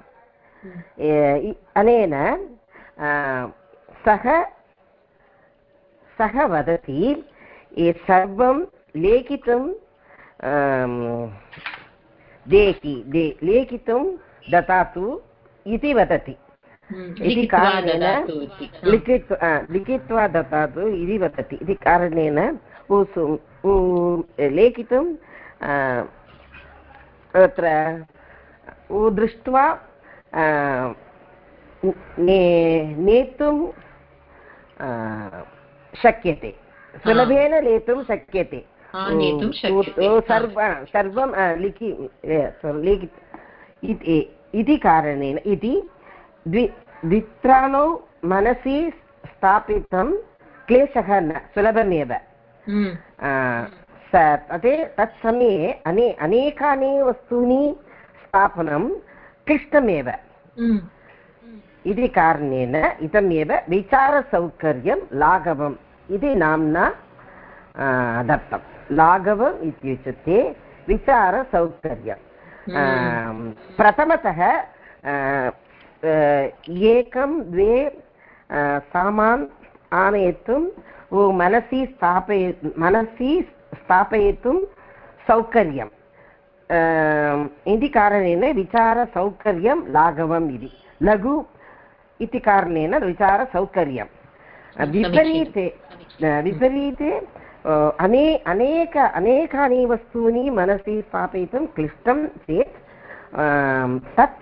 अनेन सः सः वदति। सर्वं लेखितुं देहि दे लेखितुं ददातु इति वदति। हम्म, इति कारणेन लिखित्वा लिखित्वा ददातु इति वदति। इति कारणेन लेखितुं उ दृष्ट्वा ने- नेतुं शक्यते। सुलभेन नेतुं शक्यते। सर्व लिखि लिखि इति कारणेन इति द्वि द्वित्राणौ मनसि स्थापितं क्लेशः न सुलभमेव। हम्म, आ, तत्समये अने अनेकानि वस्तूनि स्थापनं क्लिष्टमेव। हम्म, इति कारणेन इदमेव विचारसौकर्यं लाघवम् इति नाम्ना दत्तं लाघवम् इत्युच्यते विचारसौकर्यं प्रथमतः एकं द्वे सामान् आनयितुं मनसि स्थापय मनसि स्थापयितुं सौकर्यं इति कारणेन विचारसौकर्यं लाघवम् इति। लघु इति कारणेन विचारसौकर्यं विपरीते विपरीते अने अनेक अनेकानि वस्तूनि मनसि स्थापयितुं क्लिष्टं चेत् तत्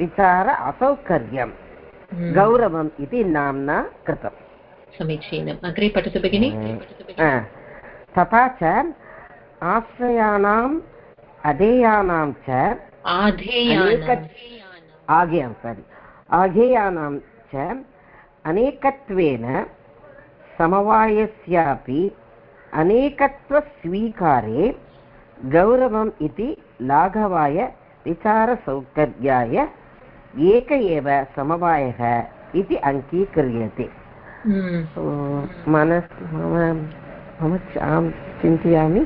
विचार असौकर्यं गौरवम् इति नाम्ना कृतम्। समीचीनम्। अग्रे पठतु भगिनि। तथा च आश्रयाणाम् अधेयानां च आगेयां सारि। आघेयानां च अनेकत्वेन समवायस्यापि अनेकत्वस्वीकारे गौरवम् इति लाघवाय विचारसौकर्याय एक एव समवायः इति अङ्गीक्रियते हम्म। मनस् मम मम अहं चिन्तयामि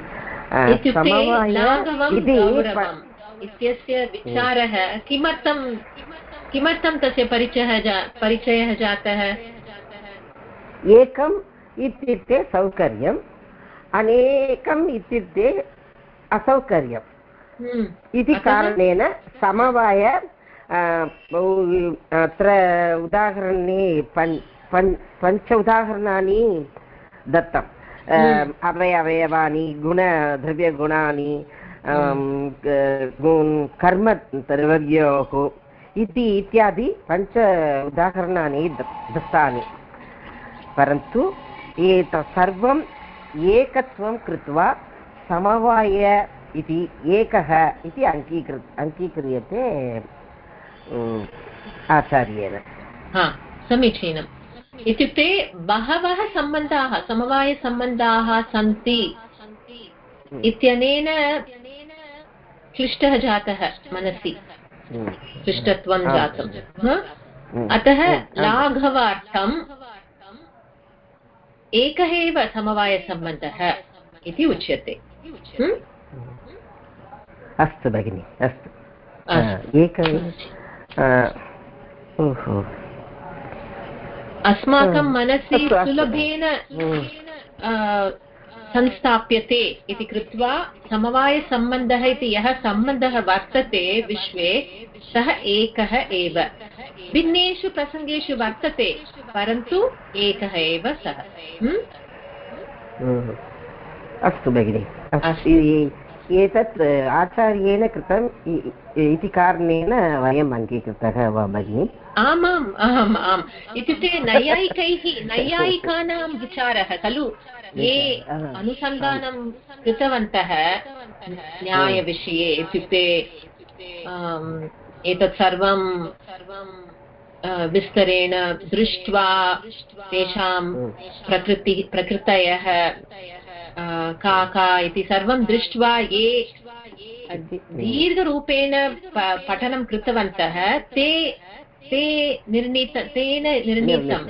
इत्यस्य विचारः किमर्थं किमर्थं तस्य परिचयः परिचयः जातः? एकम् इत्युक्ते सौकर्यम् अनेकम् इत्युक्ते असौकर्यम्. हम्म। इति कारणेन समवाय अत्र उदाहरणे पञ्च पञ्च उदाहरणानि दत्तम् हम्म। अवयवयवानि गुणद्रव्यगुणानि कर्मद्रव्योः इति इत्यादि पञ्च उदाहरणानि दत्तानि। परन्तु एतत् सर्वम् एकत्वं कृत्वा समवाय इति, एकः इति अङ्गीकृ, अङ्गीक्रियते आचार्येण। समीचीनम्। इत्युक्ते बहवः सम्बन्धाः, समवायसम्बन्धाः सन्ति इत्यनेन क्लिष्टः जातः मनसि। क्लिष्टत्वं जातम् अतः लाघवार्थम् एकः एव समवायसम्बन्धः इति उच्यते। अस्तु भगिनि अस्तु। एक अस्माकं मनसि सुलभेन संस्थाप्यते इति कृत्वा समवायसम्बन्धः इति यः सम्बन्धः वर्तते विश्वे सः एकः एव भिन्नेषु प्रसङ्गेषु वर्तते परन्तु एकः एव सः अस्तु भगिनि एतत् आचार्येण कृतम् इति कारणेन वयम् अङ्गीकृतः वा भगिनि आमाम् आम् आम् इत्युक्ते नैयायिकैः नैयायिकानां विचारः खलु ये अनुसन्धानं कृतवन्तः न्यायविषये इत्युक्ते एतत् सर्वं विस्तरेण दृष्ट्वा तेषां प्रकृतिः प्रकृतयः का का इति सर्वं दृष्ट्वा ये दीर्घरूपेण पठनं कृतवन्तः ते ते निर्णीत तेन निर्णीतं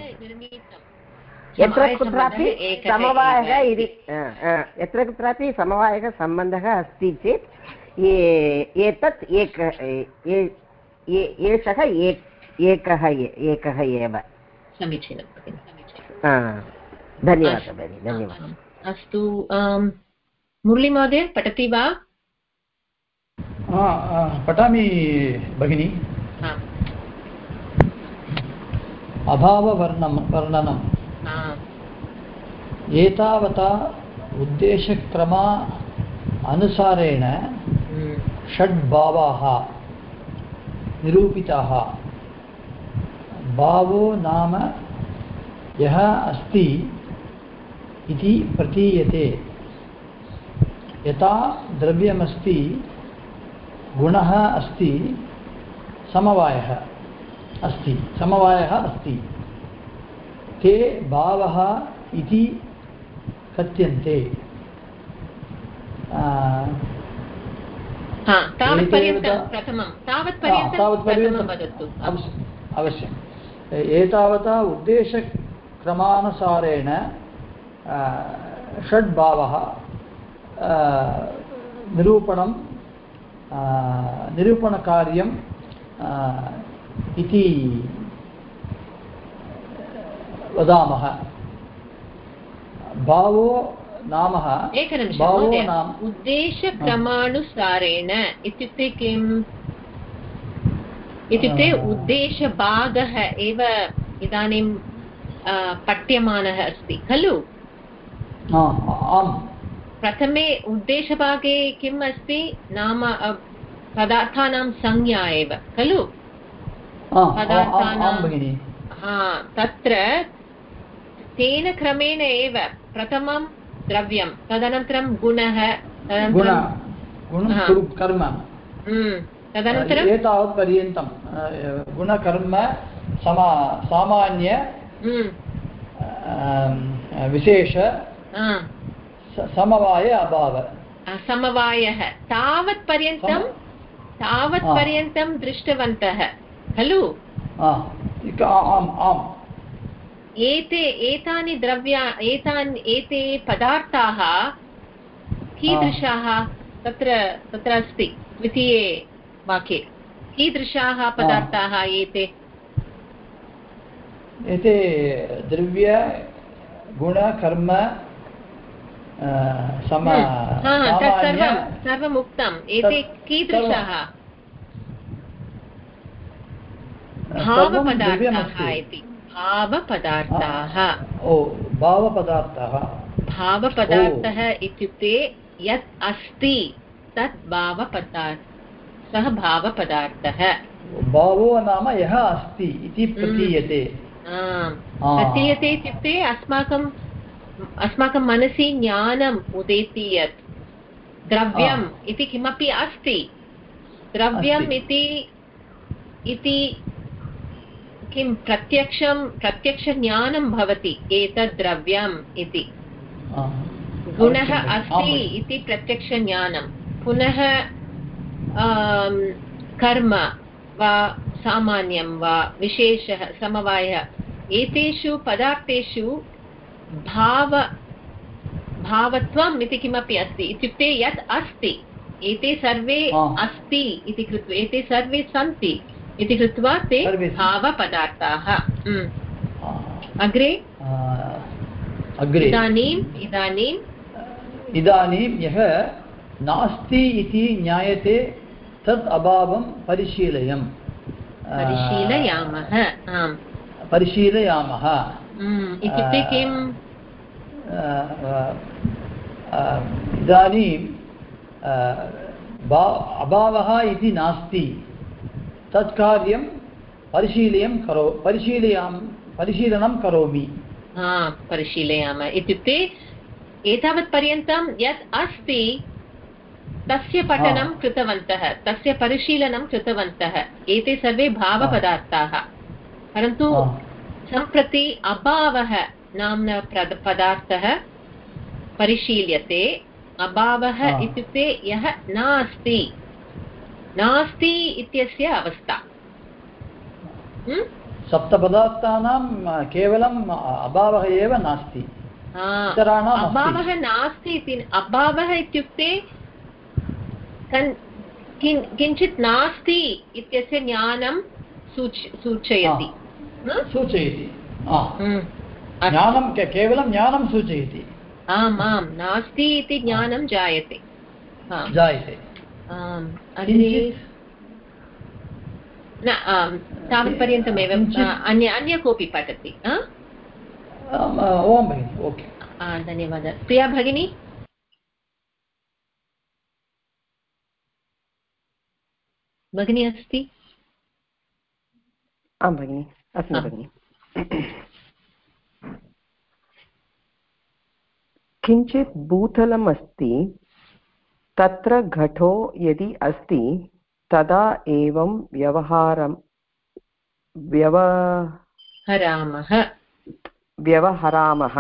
यत्र कुत्रापि समवायः इति यत्र कुत्रापि समवायः सम्बन्धः अस्ति चेत् एतत् एक एषः एकः एकः एव। समीचीनं धन्यवादः भगिनि धन्यवादः। अस्तु मुरळीमहोदय पठति वा? पठामि भगिनि। अभाववर्णं वर्णनम्। एतावता उद्देशक्रमा अनुसारेण हम्म। षड्भावाः निरूपिताः। भावो नाम यः अस्ति इति प्रतीयते। यथा द्रव्यमस्ति गुणः अस्ति समवायः अस्ति समवायः अस्ति। ते भावः इति कथ्यन्ते। अवश्यम् एतावता उद्देशक्रमानुसारेण षड्भावः निरूपणं निरूपणकार्यं इति वदामः भावो नाम एकनिमिषं भावो महोदय नाम उद्देशक्रमानुसारेण इत्युक्ते किम् इत्युक्ते आ. उद्देशभागः एव इदानीं आ, पठ्यमानः अस्ति खलु आ, आम् प्रथमे उद्देशभागे किम् अस्ति नाम अ, पदार्थानां संज्ञा एव खलु आ, आ, आम् पदार्थानां- आं भगिनि हा तत्र तेन क्रमेण एव प्रथमं द्रव्यं तदनन्तरं गुणः कर्म। हम्म, तदनन्तरं? एतावत् पर्यन्तं गुणकर्म समा सामान्य हम्म, विशेष समवाय अभाव। समवायः। तावत् पर्यन्तं तावत् पर्यन्तं दृष्टवन्तः खलु? आम् आम्। एते एतानि द्रव्या एतान् एते पदार्थाः कीदृशाः तत्र तत्र अस्ति द्वितीये वाक्ये। कीदृशाः पदार्थाः एते? एते द्रव्य गुण कर्म अ, सम हा तत् सामान्य सर्वं सर्वम् उक्तम्। एते कीदृशाः? भावपदार्थाः इति। भावपदार्थाः। ओ भावपदार्थः। भावपदार्थः इत्युक्ते यत् अस्ति तत् भावपदार्थ सः भावपदार्थः। भावो नाम यः अस्ति इति प्रतीयते। आम्। आ. प्रतीयते इत्युक्ते अस्माकं अस्माकं मनसि ज्ञानम् उदेति यत्। द्रव्यम् इति किमपि अस्ति। द्रव्यम् इति इति किं प्रत्यक्षं प्रत्यक्षज्ञानं भवति एतद् द्रव्यम् इति गुणः अस्ति इति प्रत्यक्षज्ञानं। पुनः कर्म वा सामान्यं वा विशेषः समवायः एतेषु पदार्थेषु भाव भावत्वम् इति किमपि अस्ति। इत्युक्ते यत् अस्ति एते सर्वे अस्ति इति कृत्वा एते सर्वे सन्ति। इति कृत्वा ते भावपदार्थाः। अग्रे? अग्रे। इदानीम् इदानीं इदानीं यः नास्ति इति ज्ञायते तत् अभावं परिशीलयम्। परिशीलयामः। परिशीलयामः। इत्युक्ते किम्? इदानीं अभावः इति नास्ति। तत् कार्यं परिशीलयं करो परिशीलयां परिशीलनं करोमि। हा परिशीलयामः। इत्युक्ते एतावत्पर्यन्तं यत् अस्ति तस्य पठनं कृतवन्तः तस्य परिशीलनं कृतवन्तः। एते सर्वे भावपदार्थाः। परन्तु सम्प्रति अभावः नाम्ना पदार्थः परिशील्यते। अभावः इत्युक्ते यः नास्ति। नास्ति इत्यस्य अवस्था। हम्म? सप्तपदार्थानां केवलम् अभावः एव नास्ति। अभावः नास्ति इति अभावः इत्युक्ते कन्- किञ्चित् नास्ति इत्यस्य ज्ञानं सूच सूचयति। सूचयति। आ, हम्म. ज्ञानं केवलं ज्ञानं सूचयति। आम् आम् नास्ति इति ज्ञानं जायते। जायते. अग्रे किञ्चित् न तावत्पर्यन्तमेव अन्य अन्य कोऽपि पठति ओं भगिनि ओके। आ, धन्यवादः। प्रिया भगिनी? भगिनी अस्ति? आं भगिनि अस्मि भगिनि। किञ्चित् भूतलम् अस्ति तत्र घटो यदि अस्ति तदा एवं व्यवहारं व्यव हरामः। व्यवहरामः।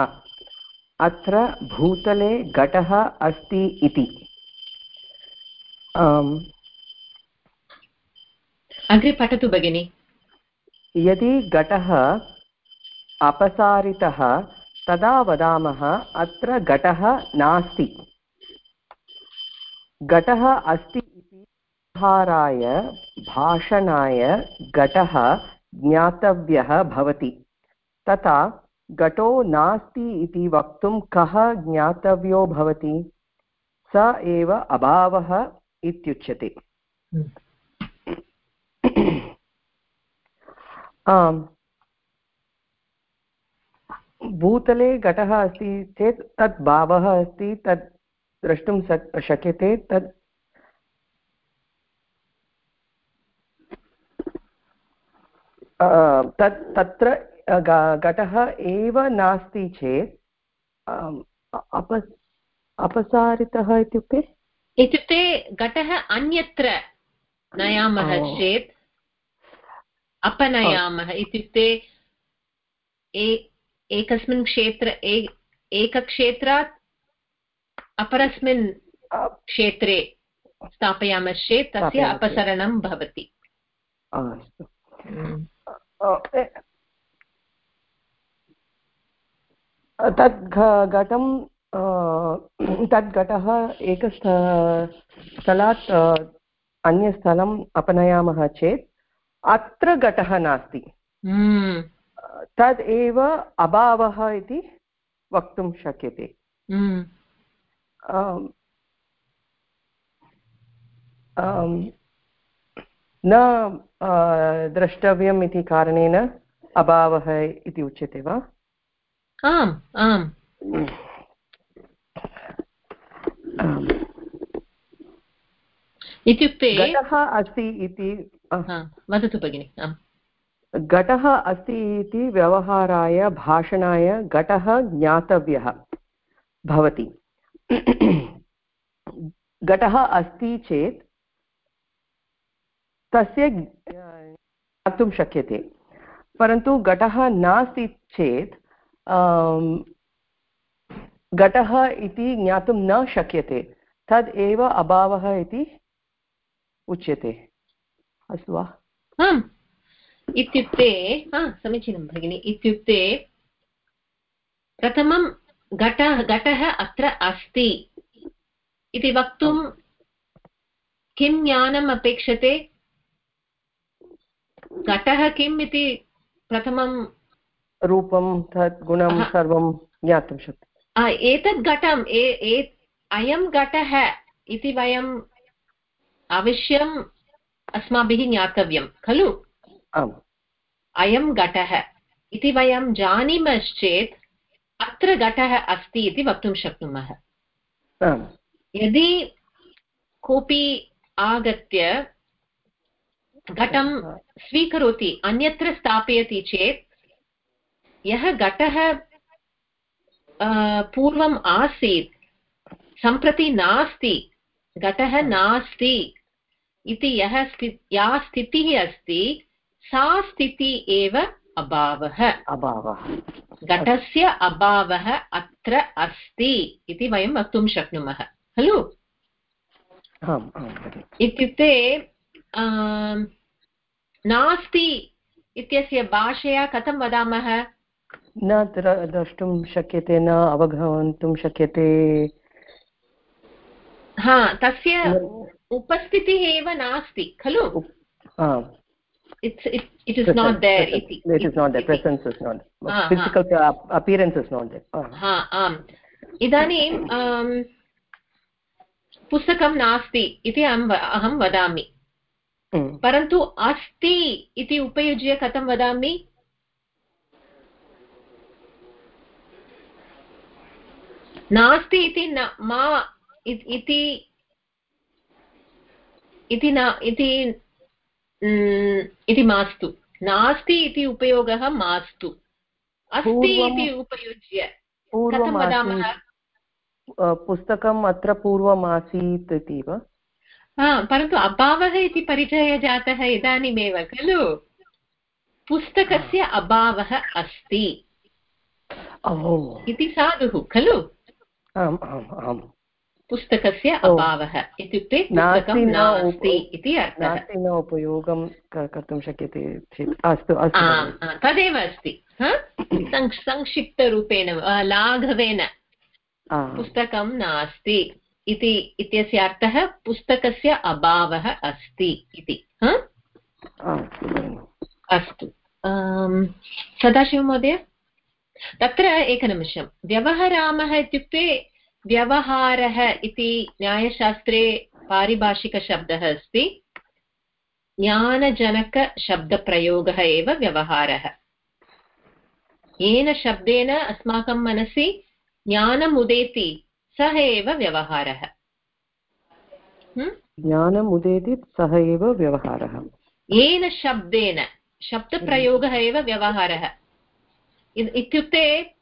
अत्र भूतले घटः अस्ति इति। अग्रे पठतु भगिनि। यदि घटः अपसारितः तदा वदामः अत्र घटः नास्ति। घटः अस्ति इति व्यवहाराय, भाषणाय घटः ज्ञातव्यः भवति। तथा घटो नास्ति इति वक्तुं कः ज्ञातव्यो भवति? स एव अभावः इत्युच्यते। आम्। भूतले घटः अस्ति चेत् तत् भावः अस्ति तत् द्रष्टुं शक् शक्यते तत् तत् तत्र घटः एव नास्ति चेत् अप अपसारितः इत्युक्ते? इत्युक्ते घटः अन्यत्र नयामः चेत् अपनयामः इत्युक्ते एकस्मिन् क्षेत्र एकक्षेत्रात् अपरस्मिन् क्षेत्रे स्थापयामश्चेत् तस्य अपसरणं भवति अस्तु। तद् घटं तद् घटः एकस्थ स्थलात् अन्यस्थलम् अपनयामः चेत् अत्र घटः नास्ति हम्म। तद् एव अभावः इति वक्तुं शक्यते हम्म। न द्रष्टव्यम् इति कारणेन अभावः इति उच्यते वा? आम् आम्। इत्युक्ते घटः अस्ति इति वदतु भगिनि घटः अस्ति इति व्यवहाराय भाषणाय घटः ज्ञातव्यः भवति। घटः अस्ति चेत् तस्य ज्ञातुं शक्यते। परन्तु घटः नास्ति चेत् घटः इति ज्ञातुं न शक्यते। तद् एव अभावः इति उच्यते। अस्तु वा? आम्। इत्युक्ते समीचीनं भगिनि। इत्युक्ते प्रथमं घटः घटः अत्र अस्ति। इति वक्तुं किं ज्ञानम् अपेक्षते? घटः किम् इति प्रथमं रूपं तत् गुणं सर्वं ज्ञातुं शक्यते। एतत् घटम् अयं घटः इति वयम् अवश्यम् अस्माभिः ज्ञातव्यं खलु? आम्। अयं घटः इति वयं जानीमश्चेत् अत्र घटः अस्ति इति वक्तुं शक्नुमः। यदि कोऽपि आगत्य घटं स्वीकरोति अन्यत्र स्थापयति चेत् यः घटः पूर्वम् आसीत् सम्प्रति नास्ति घटः नास्ति इति यः स्थि या स्थितिः अस्ति सा स्थितिः एव अभावः। अभावः। घटस्य अभावः अत्र अस्ति इति वयं वक्तुं शक्नुमः। खलु? इत्युक्ते नास्ति इत्यस्य भाषया कथं वदामः? न द्रष्टुं शक्यते न अवगन्तुं शक्यते। हा तस्य उपस्थितिः एव नास्ति खलु? it's it, it is not there iti it is not there presence is not there physical appearance is not there ha आम् इदानीं पुस्तकं नास्ति इति अहं अहं वदामि परन्तु अस्ति इति उपयुज्य कथं वदामि नास्ति इति न मा इति इति न इति इति मास्तु। नास्ति इति उपयोगः मास्तु। अस्ति इति उपयुज्य। कथं वदामः? पुस्तकम् अत्र पूर्वम् आसीत् इति वा? परन्तु अभावः इति परिचयः जातः इदानीमेव खलु? पुस्तकस्य अभावः अस्ति। इति साधुः खलु? आम् आम् आम्। पुस्तकस्य। अभावः। इत्युक्ते पुस्तकं नास्ति इति अर्थः। न उपयोगं कर्तुं शक्यते चेत्। अस्तु तदेव अस्ति। संक्षिप्तरूपेण लाघवेन। पुस्तकं नास्ति इति इत्यस्य अर्थः पुस्तकस्य अभावः अस्ति इति। अस्तु सदाशिवमहोदय? तत्र एकनिमिषं। व्यवहरामः इत्युक्ते व्यवहारः इति न्यायशास्त्रे पारिभाषिकशब्दः अस्ति। ज्ञानजनकशब्दप्रयोगः एव व्यवहारः। येन शब्देन अस्माकं मनसि ज्ञानम् उदेति सः एव व्यवहारः। हं? ज्ञानम् उदेति सः एव व्यवहारः। येन शब्देन शब्दप्रयोगः एव व्यवहारः। इत्युक्ते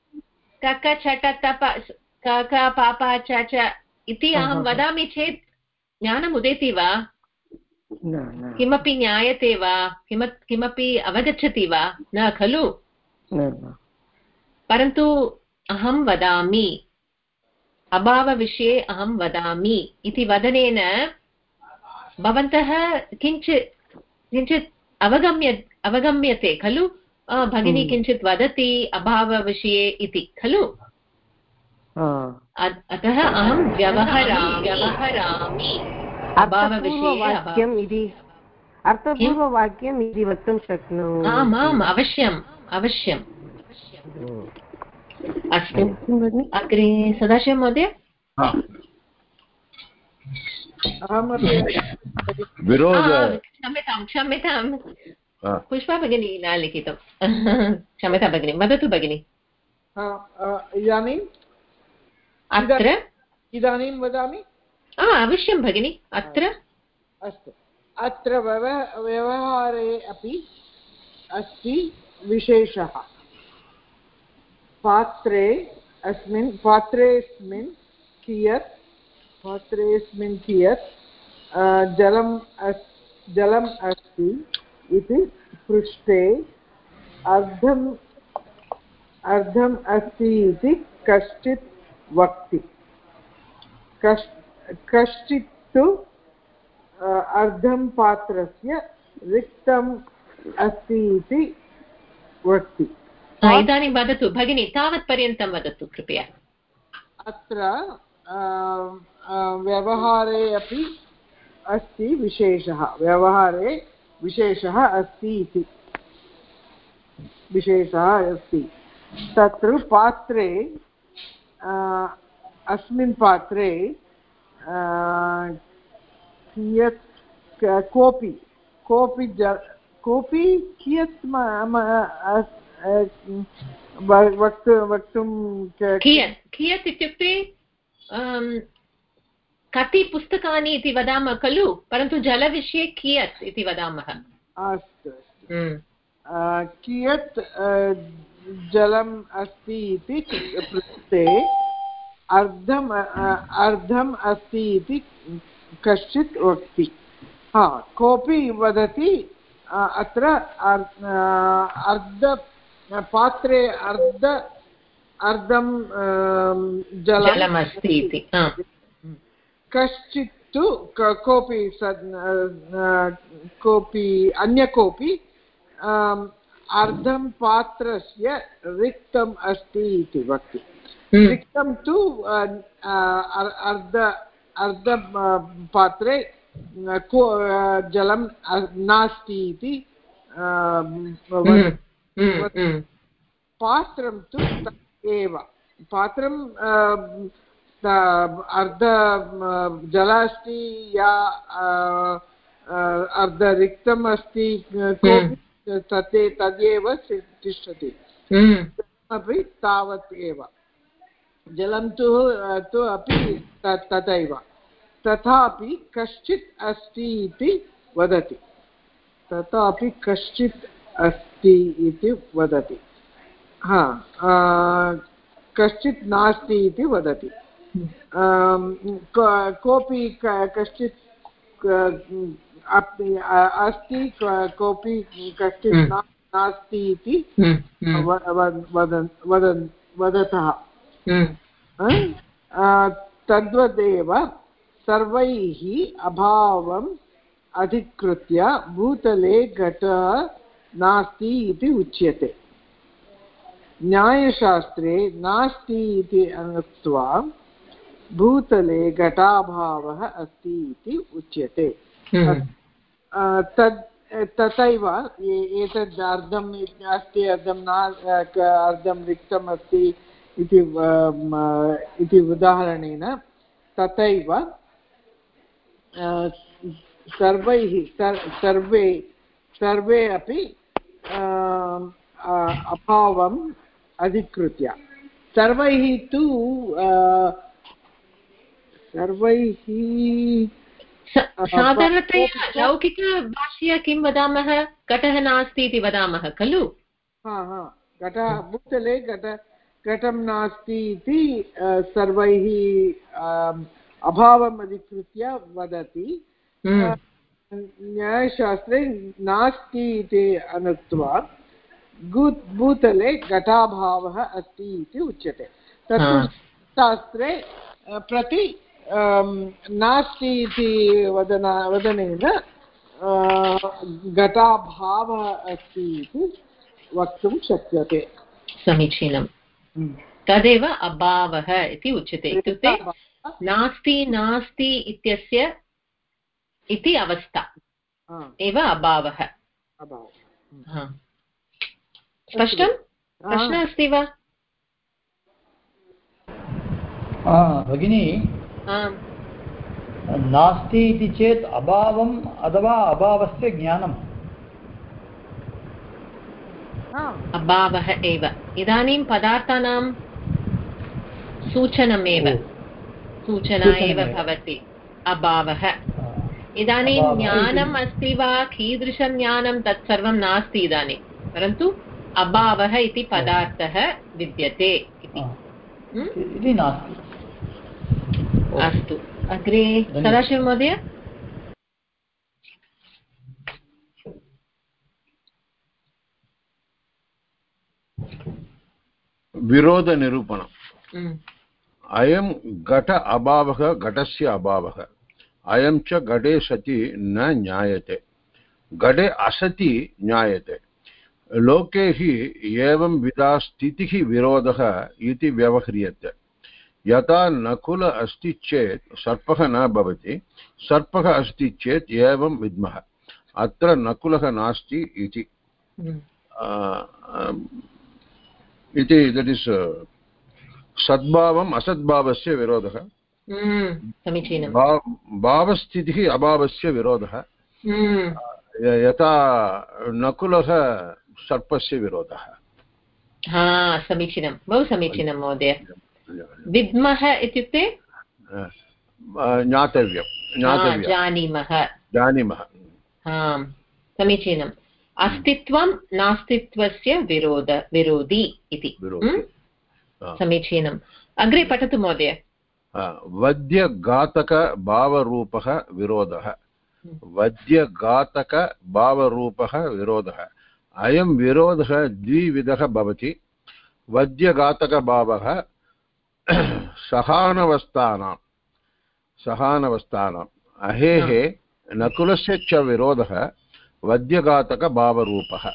कक छट तप क क पाप च च इति अहं. वदामि चेत् ज्ञानम् उदेति वा? किमपि ज्ञायते वा? किम किमपि अवगच्छति वा? न खलु? परन्तु अहं वदामि। अभावविषये अहं वदामि इति वदनेन भवन्तः किञ्चित् किञ्चित् अवगम्य अवगम्यते खलु? भगिनी हम्म। किञ्चित् वदति अभावविषये इति खलु? अतः अहं व्यवहरा व्यवहरामि. अर्थपूर्ववाक्यम् इति अर्थपूर्ववाक्यम् इति वक्तुं शक्नोमि. आम् आम् अवश्यम् अवश्यम्. अस्तु. किं भगिनि अग्रे सदाशिव महोदय? हा, क्षम्यतां क्षम्यतां पुष्पा भगिनी न लिखितं क्षम्यता भगिनी. वदतु भगिनि. इदानीम् अत्र? इदानीं वदामि? आ, अवश्यं भगिनि अत्र? अस्तु। अत्र व्यव व्यवहारे अपि अस्ति विशेषः। पात्रे अस्मिन् पात्रेऽस्मिन् कियत् पात्रेऽस्मिन् कियत् जलम् अस् जलम् अस्ति इति पृष्टे अर्धम् अर्धम् अस्ति इति कश्चित् वक्ति। कश् कश्चित् तु अर्धं पात्रस्य रिक्तम् अस्ति इति वक्ति। इदानीं वदतु भगिनि तावत्पर्यन्तं वदतु कृपया। अत्र व्यवहारे अपि अस्ति विशेषः व्यवहारे विशेषः अस्ति इति। विशेषः अस्ति। तत्र पात्रे अस्मिन् पात्रे कियत् कोऽपि कोऽपि ज कोऽपि कियत् वक्तु वक्तुं कियत् कियत् इत्युक्ते कति पुस्तकानि इति वदामः खलु परन्तु जलविषये कियत् इति वदामः। अस्तु अस्तु। हम्म, कियत् जलम् अस्ति इति पृष्टे अर्धम् अ, अर्धम् अस्ति इति कश्चित् वक्ति। हा कोऽपि वदति अत्र अर्ध पात्रे अर्ध अर्धं जलं जलमस्ति इति कश्चित् तु कोऽपि कोऽपि अन्य कोऽपि आम्, अर्धं पात्रस्य रिक्तम् अस्ति इति वक्ति। हम्म, रिक्तं तु अर्ध अर्ध पात्रे को जलं नास्ति इति हम्म, हम्म, पात्रं तु एव। पात्रं अर्ध जल अस्ति या अर्धरिक्तम् अस्ति कोऽपि तत् तदेव तिष्ठति। हम्म, अपि तावत् एव। जलं तु तु अपि तथैव तथापि कश्चित् अस्ति इति वदति। तथापि कश्चित् अस्ति इति वदति। हा कश्चित् नास्ति इति वदति। कोऽपि कश्चित् अस्ति कोऽपि कश्चित् हम्म। नास्ति इति हम्म, हम्म, वदन् वदतः। तद्वदेव सर्वैः अभावम् अधिकृत्य भूतले घटः नास्ति इति उच्यते। न्यायशास्त्रे नास्ति इति उक्त्वा भूतले घटाभावः अस्ति इति उच्यते। तद्, तथैव एतद् अर्धम् अस्ति अर्धं न अर्धं रिक्तम् अस्ति इति उदाहरणेन तथैव सर्वैः सर्वे सर्वे अपि अभावम् अधिकृत्य। सर्वैः तु सर्वैः साधारणतया लौकिकभाषया किं वदामः? घटः नास्ति इति वदामः खलु? घटः भूतले घट घटं नास्ति इति सर्वैः अभावम् अधिकृत्य वदति। न्यायशास्त्रे नास्ति इति अनुक्त्वा भूतले घटाभावः अस्ति इति उच्यते। तत्तु शास्त्रे प्रति नास्ति इति वदन वदनेन घटाभावः अस्ति इति वक्तुं शक्यते। समीचीनं तदेव अभावः इति उच्यते। इत्युक्ते नास्ति नास्ति इत्यस्य इति अवस्था। एव अभावः। स्पष्टं? प्रश्नः अस्ति वा? भगिनी नास्ति इति चेत् अभावम् अथवा अभावस्य ज्ञानम्। अभावः एव। इदानीं पदार्थानां सूचनमेव। सूचना एव भवति। अभावः। इदानीं ज्ञानम् अस्ति वा? कीदृशं ज्ञानं? तत्सर्वं नास्ति इदानीं। परन्तु अभावः इति पदार्थः विद्यते इति नास्ति। अस्तु। अग्रे सदाशिव महोदय। विरोधनिरूपणम् अयं घट अभावः घटस्य अभावः। अयं च घटे सति न ज्ञायते। घटे असति ज्ञायते। लोके हि एवं विधा स्थितिः विरोधः इति व्यवह्रियते। यथा नकुल अस्ति चेत् सर्पः न भवति सर्पः अस्ति चेत् एवं विद्मः। अत्र नकुलः नास्ति इति। इति दट् इस् सद्भावम् असद्भावस्य विरोधः। भावस्थितिः अभावस्य विरोधः। यथा नकुलः सर्पस्य विरोधः। समीचीनं। बहु समीचीनं महोदय। विद्मः इत्युक्ते? ज्ञातव्यं जानीमः. जानीमः. समीचीनम्. अस्तित्वं नास्तित्वस्य विरोध विरोधी इति. समीचीनम्. अग्रे पठतु महोदय. वद्यघातकभावरूपः विरोधः. वद्यघातकभावरूपः विरोधः. अयं विरोधः द्विविधः भवति. वद्यघातकभावः सहानवस्थानां सहानवस्थानाम्। अहेः नकुलस्य च विरोधः वद्यघातकभावरूपः।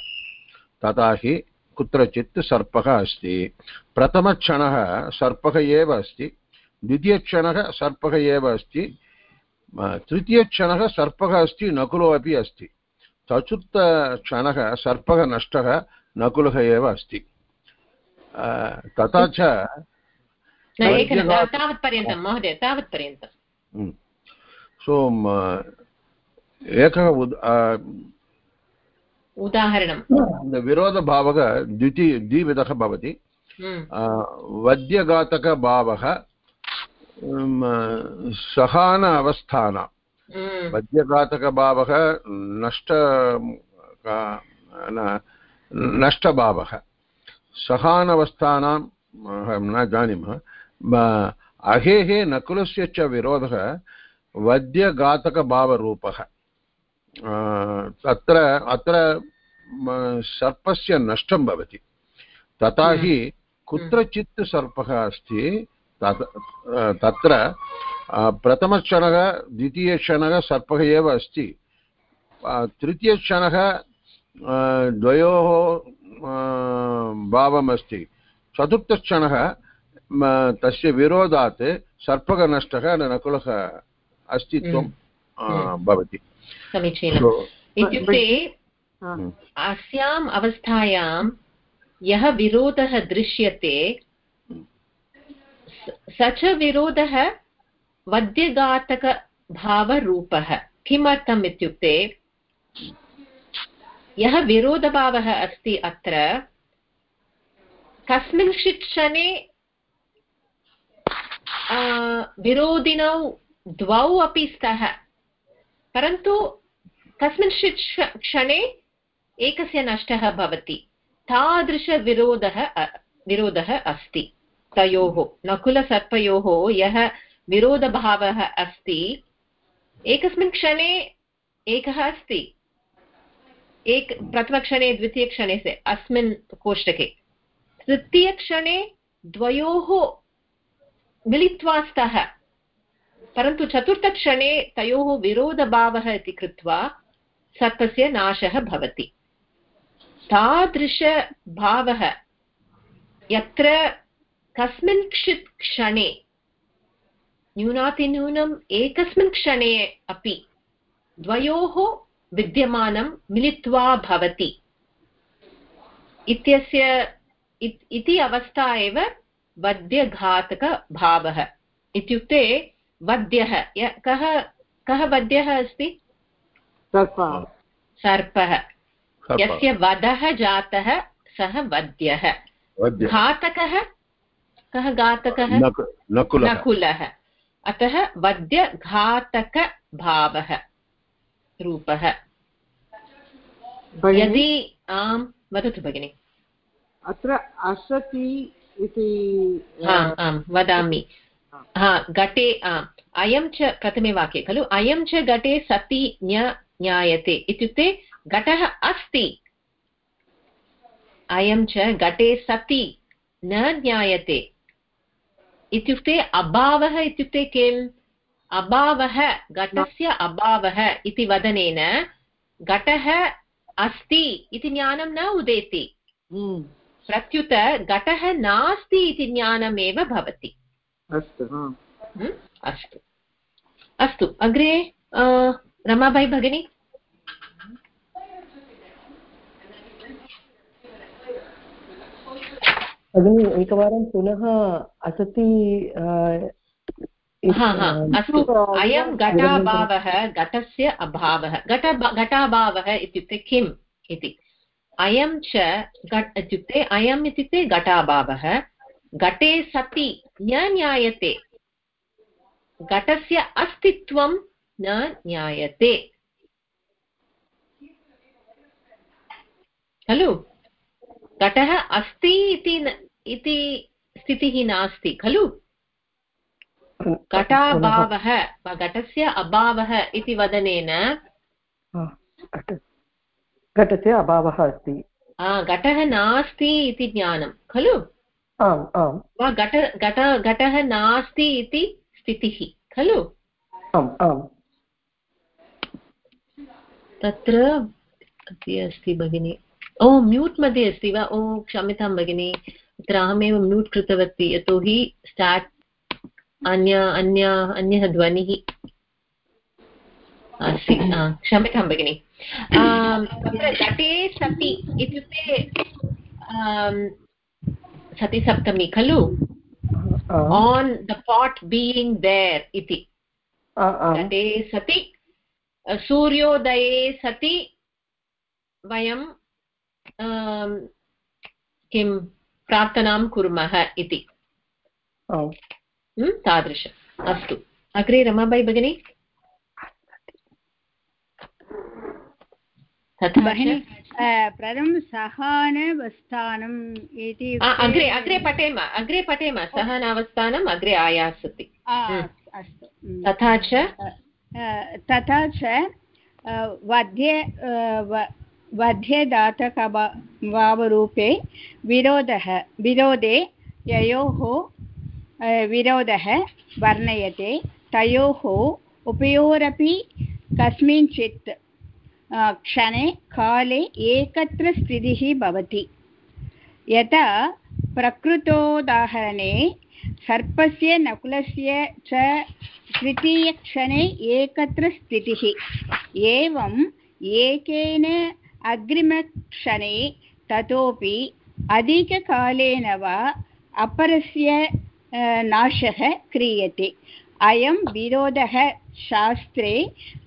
तथा हि कुत्रचित् सर्पः अस्ति। प्रथमक्षणः सर्पः एव अस्ति। द्वितीयक्षणः सर्पः एव अस्ति। तृतीयक्षणः सर्पः अस्ति, नकुलो अपि अस्ति। चतुर्थक्षणः सर्पः नष्टः, नकुलः एव अस्ति। तथा च तावत्पर्यन्तं महोदय तावत्पर्यन्तं सो एकः उदाहरणं विरोधभावः द्वितीय द्विविधः भवति वद्यघातकभावः सहान अवस्थान वद्यघातकभावः नष्ट नष्टभावः सहानवस्थानां न जानीमः अहेः नकुलस्य च विरोधः वद्यघातकभावरूपः। तत्र अत्र सर्पस्य नष्टं भवति। तथा हि कुत्रचित् सर्पः अस्ति तत्र प्रथमक्षणः द्वितीयक्षणः सर्पः एव अस्ति। तृतीयक्षणः द्वयोः भावमस्ति। चतुर्थक्षणः तस्य विरोधात् सर्पः नष्टः नकुलः अस्तित्वं हम्म। हम्म। भवति। समीचीनम् इत्युक्ते अस्याम् अवस्थायां यः विरोधः दृश्यते स च विरोधः वद्यघातकभावरूपः। किमर्थम् इत्युक्ते यः विरोधभावः अस्ति अत्र कस्मिंश्चित् क्षणे विरोधिनौ द्वौ अपि स्तः। परन्तु कस्मिंश्चित् क्षणे एकस्य नष्टः भवति। तादृशविरोधः विरोधः अस्ति। तयोः, नकुलसर्पयोः यः विरोधभावः अस्ति, एकस्मिन् क्षणे एकः अस्ति। एक प्रथमक्षणे, द्वितीयक्षणे अस्मिन् कोष्टके। तृतीयक्षणे द्वयोः मिलित्वा स्तः। परन्तु चतुर्थक्षणे तयोः विरोधभावः इति कृत्वा सर्पस्य नाशः भवति। तादृशभावः यत्र कस्मिंश्चित् क्षणे, न्यूनातिन्यूनम् एकस्मिन् क्षणे अपि द्वयोः विद्यमानं मिलित्वा भवति। इत्यस्य इति अवस्था एव वद्यघातकभावः इत्युक्ते वद्यः कः कः वद्यः अस्ति? सर्पः। यस्य वधः जातः सः वद्यः। घातकः? कः घातकः? नकुलः। अतः वद्यघातकभावः रूपः। यदि आम् वदतु भगिनि। अत्र असति इति आम् वदामि। हा। घटे अयं च प्रथमे वाक्ये खलु? अयं च घटे सति ज्ञ ज्ञायते इत्युक्ते घटः अस्ति। अयं च घटे सति न ज्ञायते। इत्युक्ते अभावः इत्युक्ते किम्? अभावः घटस्य अभावः इति वदनेन घटः अस्ति इति ज्ञानं न उदेति। हम्म। प्रत्युत घटः नास्ति इति ज्ञानमेव भवति। अस्तु अस्तु। अस्तु अग्रे रमाबाई भगिनी। भगिनि एकवारं पुनः असति अस्तु अयं घटाभावः घटस्य अभावः। घट घटाभावः इत्युक्ते किम् इति। अयं च घट् इत्युक्ते अयम् इत्युक्ते घटाभावः। घटे सति न ज्ञायते। घटस्य अस्तित्वं न ज्ञायते। खलु? घटः अस्ति इति स्थितिः नास्ति, खलु? घटाभावः, घटस्य अभावः इति वदनेन घटस्य अभावः अस्ति। घटः नास्ति इति ज्ञानं खलु? आम् आम्। वा घट घट घटः नास्ति इति स्थितिः खलु? आम् आम्। तत्र अस्ति भगिनि? ओ म्यूट् मध्ये अस्ति वा? ओ क्षम्यतां भगिनि। तत्र अहमेव म्यूट् कृतवती यतोहि स्टार्ट् अन्य अन्य अन्यः ध्वनिः अस्ति क्षम्यतां भगिनि। तत्र घटे सति इत्युक्ते सतिसप्तमी खलु on the part being there इति घटे सति सूर्योदये सति वयं किं प्रार्थनां कुर्मः इति तादृश अस्तु अग्रे रमाबाई भगिनी प्रथमं सहनवस्थानम् इति अग्रे अग्रे पठेम अग्रे पठेम सहनावस्थानम् अग्रे आयास्यति अस्तु तथा च? तथा च वध्ये वध्यदातकभावरूपे विरोधः विरोधे ययोः विरोधः वर्णयते तयोः उभयोरपि कस्मिंश्चित् क्षणे, काले एकत्र स्थितिः भवति। यथा प्रकृतोदाहरणे, सर्पस्य नकुलस्य च तृतीयक्षणे एकत्र स्थितिः। एवम् एकेन अग्रिमक्षणे ततोपि अधिककालेन वा अपरस्य नाशः क्रियते। अयं विरोधः शास्त्रे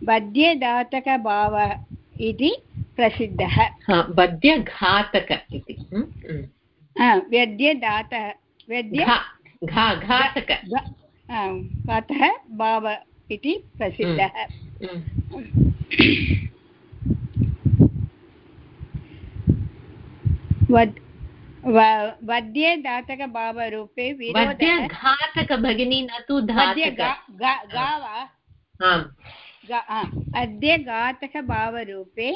बध्यदातकभावः इति प्रसिद्धः। बध्यघातक इति। व्यद्यदात व्यद्य घातः भाव इति प्रसिद्धः। वद् वद्ये दातकभावरूपे घातक भगिनी न तु अद्य घातकभावरूपे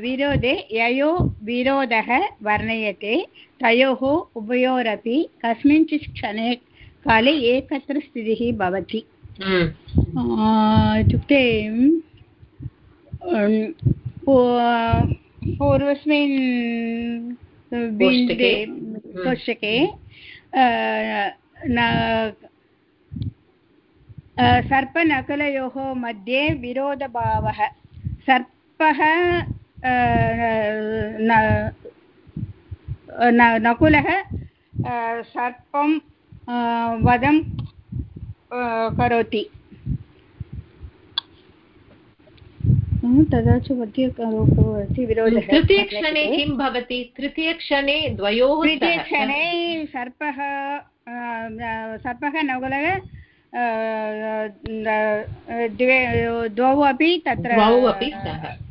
विरोधे ययो विरोधः वर्णयते तयोः उभयोरपि कस्मिंश्चित् क्षणे काले एकत्र स्थितिः भवति। इत्युक्ते पूर्वस्मिन् बिन्दे कोष्टके सर्पनकलयोः मध्ये विरोधभावः सर्पः नकुलः सर्पं वधं करोति तदा च विरोधः। तृतीयक्षणे किं भवति? तृतीयक्षणे द्वयोः तृतीयक्षणे सर्पः सर्पः नकुलः द्वे द्वौ अपि तत्र द्वौ अपि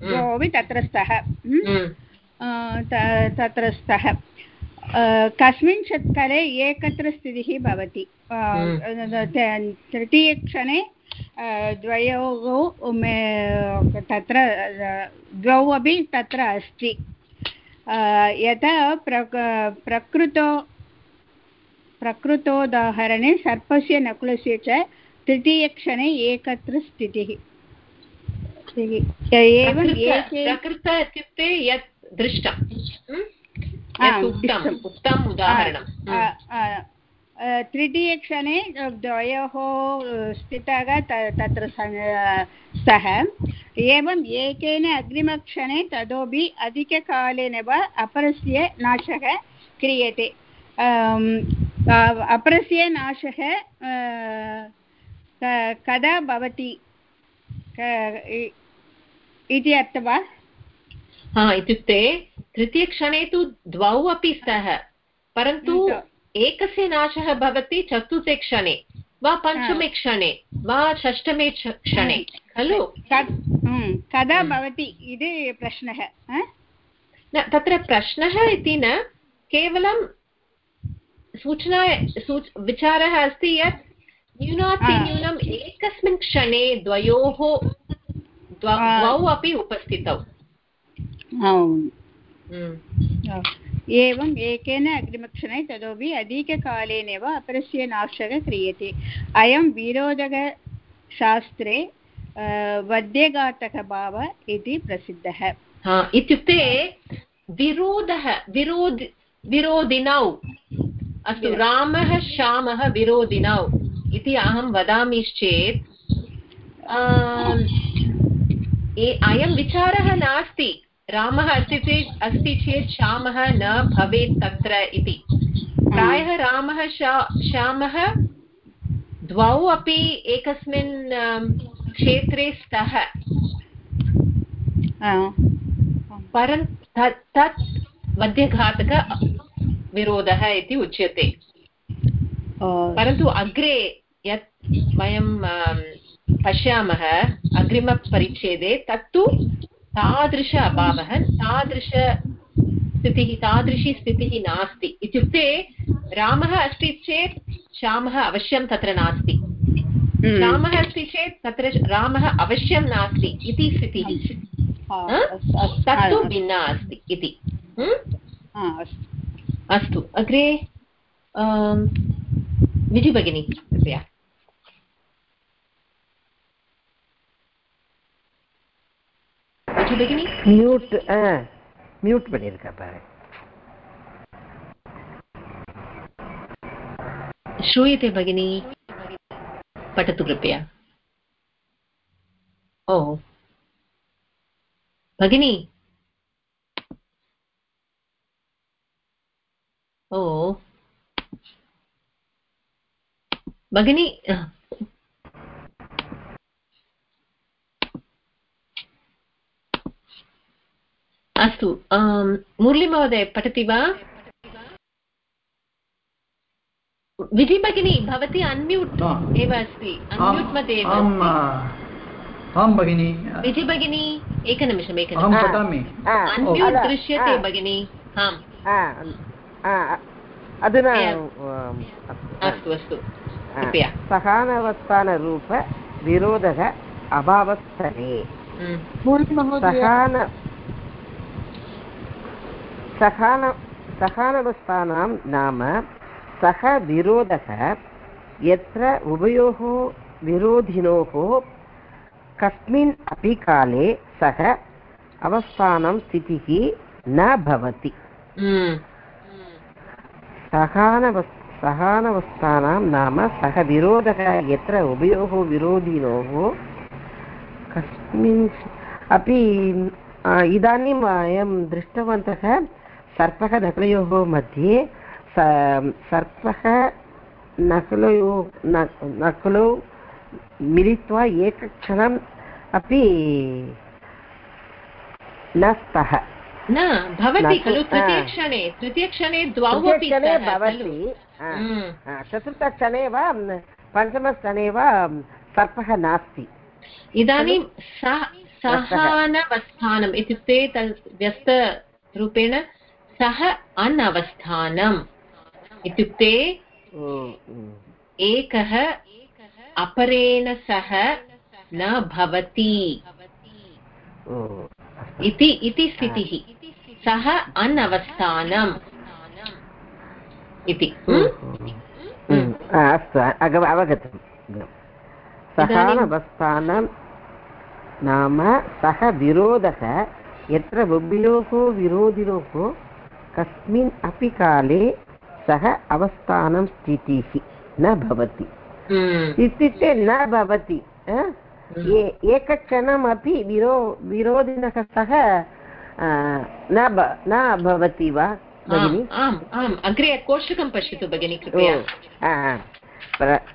द्वौ अपि तत्र स्तः। तत्र स्तः। कस्मिंश्चित् काले एकत्र स्थितिः भवति। तृतीयक्षणे द्वयोः तत्र द्वौ अपि तत्र अस्ति। यथा प्रक प्रकृतो प्रकृतोदाहरणे सर्पस्य नकुलस्य च तृतीयक्षणे एकत्र स्थितिः। एवम् प्रकृत इत्युक्ते यत् दृष्टम्। उत्तम उदाहरणं तृतीयक्षणे द्वयोः स्थितः तत्र स्तः एवम् एकेन अग्रिमक्षणे ततोपि अधिककालेन वा अपरस्य नाशः क्रियते। अपरस्य नाशः कदा भवति? इति अर्थः वा हा इत्युक्ते तृतीयक्षणे तु द्वौ अपि स्तः परन्तु एकस्य नाशः भवति चतुर्थे क्षणे वा पञ्चमे क्षणे वा षष्टमे क्षणे खलु? कदा भवति इति प्रश्नः न तत्र प्रश्नः इति न केवलं सूचना विचारः अस्ति यत् न्यूनातिन्यूनम् एकस्मिन् क्षणे द्वयोः द्वौ अपि उपस्थितौ। एवम् एकेन अग्रिमक्षणे ततोपि अधिककालेनैव अपरस्य नाशः क्रियते अयं विरोधकशास्त्रे वद्यघातकभाव इति प्रसिद्धः इत्युक्ते विरोधः विरोध विरोधिनौ अस्तु रामः श्यामः विरोधिनौ इति अहं वदामिश्चेत् अयं विचारः नास्ति रामः अस्ति चेत् अस्ति चेत् श्यामः न भवेत् तत्र इति। प्रायः रामः श्यामः द्वौ अपि एकस्मिन् क्षेत्रे स्तः। परं तत् मध्यघातकविरोधः इति उच्यते। परन्तु अग्रे यत् वयं पश्यामः अग्रिमपरिच्छेदे तत्तु तादृश अभावः तादृश स्थितिः तादृशी स्थितिः नास्ति। इत्युक्ते रामः अस्ति चेत् श्यामः अवश्यं तत्र नास्ति। हम्म। रामः अस्ति चेत् तत्र रामः अवश्यं नास्ति इति स्थितिः। तत्तु भिन्ना अस्ति इति। हम्म? अस्तु। अग्रे विजि भगिनी कृपया। விஜி भगिनी மியூட் மியூட் பண்ணியிருக்கா பாரு श्रूयते भगिनी पठतु कृपया ओ भगिनी ओ भगिनी अस्तु मुरलीमहोदय पठति वा विजि भगिनी भवती अन्म्यूट् एव अस्ति अन्म्यूट् मध्ये एव आम् अस्ति। आं भगिनि विजि भगिनी एकनिमिषम् अहं एकनिमिषम् पठामि अन्म्यूट् अद- दृश्यते आ. भगिनी आम् आ, आ, अधुना एव। आम्, अस्तु अस्तु आ, कृपया सहानवस्थानरूप विरोधः अभावस्थले हम्म, महोदय सहान सहान सहानवस्थानां नाम सः विरोधः यत्र उभयोः विरोधिनोः कस्मिन् अपि काले सः अवस्थानं स्थितिः न भवति। हम्म, सहानवस् सहानवस्थानां नाम सः विरोधः यत्र उभयोः विरोधिनोः कस्मिन् अपि इदानीं वयं दृष्टवन्तः सर्पः नकलयोः मध्ये स- सर्पः नकलयोः नकलौ मिलित्वा एकक्षणम् अपि न स्तः न भवति खलु तृतीयक्षणे तृतीयक्षणे द्वौ भवति हम्म, चतुर्थक्षणे वा म, पञ्चमक्षणे वा सर्पः नास्ति। इदानीं सहानवस्थानम् इत्युक्ते व्यस्तरूपेण सः अनवस्थानम् इत्युक्ते एकः अपरेण सह न भवति इति इति स्थितिः। सः अनवस्थानम् इति। अस्तु अवगतं सहानवस्थानं नाम सः विरोधः यत्र उभयोः विरोधिनोः कस्मिन् अपि काले सः अवस्थानं स्थितिः न भवति। हम्म, इत्युक्ते न भवति? ए- एकक्षणमपि विरो विरोधिनः सह न न भवति वा भगिनि? आम् आम् आम् अग्रे कोष्टकं पश्यतु भगिनी कृपया।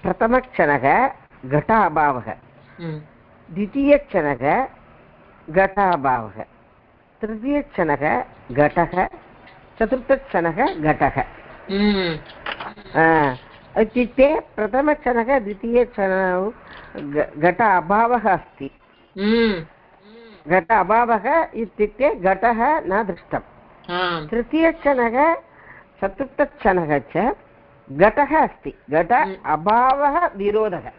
प्रथमक्षणः घटाभावः। हम्म, द्वितीयक्षणः घटाभावः। तृतीयक्षणः घटः। चतुर्थक्षणः घटः। हम्म, इत्युक्ते प्रथमक्षणः द्वितीयक्षणौ घट अभावः अस्ति। हम्म, घट अभावः इत्युक्ते घटः न दृष्टम्। आम्। तृतीयक्षणः चतुर्थक्षणः च घटः अस्ति। घट हम्म। अभावः विरोधः।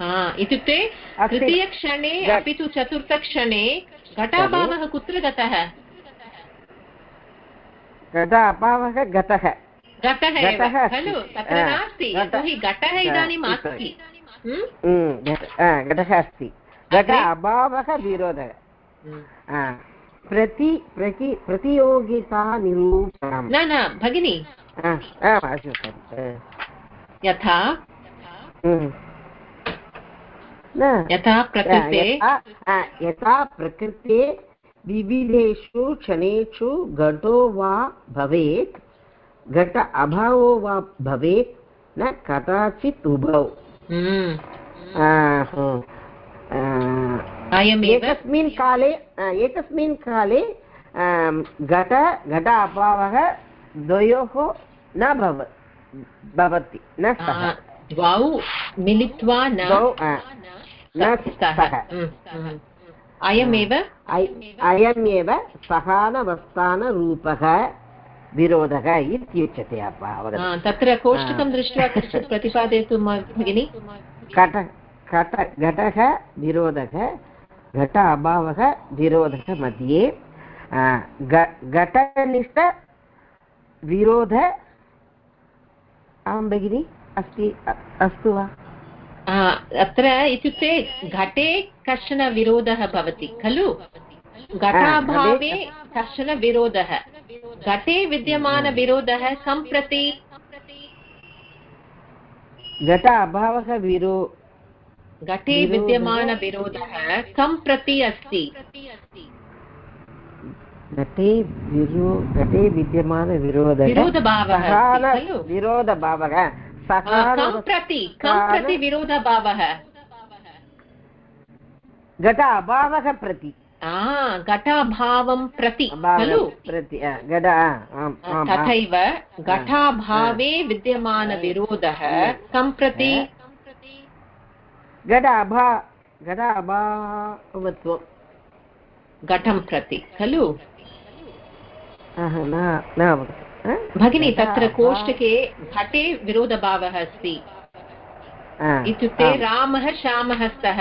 हा, इत्युक्ते। तृतीयक्षणे अपि तु चतुर्थक्षणे घटाभावः कुत्र गतः घट अभावः गतः। घटः एव। खलु तत्र नास्ति। यतोहि घटः इदानीम् अस्ति। हम्म? हम्म, घट- घटः अस्ति। घट अभावः विरोधः। हम्म। प्रति प्रति प्रतियोगितानिरूपणं न न भगिनी। यथा। हम्म। यथा प्रकृते। यथा प्रकृते विविधेषु क्षणेषु घटो वा भवेत् घट अभावो वा भवेत् न कदाचित् उभौ। हम्म, एकस्मिन् काले एकस्मिन् काले घट घट अभावः द्वयोः न भव भवति न स्तः द्वौ मिलित्वा न द्वौ अयमेव? अय- अयमेव सहानवस्थानरूपः विरोधः इत्युच्यते तत्र कोष्टकं दृष्ट्वा कश्चित् प्रतिपादयतु भगिनि। घट घट घटः विरोधः घट अभावः विरोधः मध्ये घटनिष्ठ विरोध आं भगिनि अस्ति अस्तु वा? अत्र इत्युक्ते घटे कश्चन विरोधः भवति खलु? घटाभावे कश्चन विरोधः। घटे विद्यमानविरोधः सम्प्रति। घट अभावः विरो घटे विद्यमानविरोधः कं प्रति अस्ति। घटे विरो घटे विद्यमानविरोधः विरोधभावः विरोधभावः। प्रति कं प्रति विरोधभावः। घट अभावः प्रति घटाभावं प्रति खलु तथैव घटाभावे विद्यमानविरोधः कं प्रति घट अभा घट अभावत्वं घटं प्रति खलु? भगिनी तत्र कोष्टके घटे विरोधभावः अस्ति। इत्युक्ते रामः श्यामः स्तः।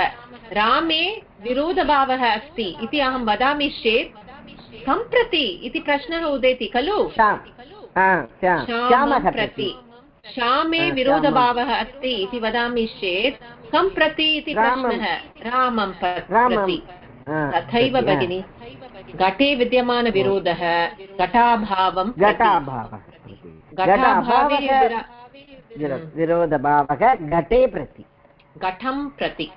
रामे विरोधभावः अस्ति इति अहं वदामि चेत् कं प्रति इति प्रश्नः उदेति खलु? श्याम्। श्याम्। प्रति। विरोधभावः अस्ति इति वदामि चेत् कं प्रति इति प्रश्नः। रामं प्रति। तथैव भगिनि। घटे विद्यमानविरोधः घटाभावे घटाभावः विरोधभावः घटे प्रति। घटं प्रति।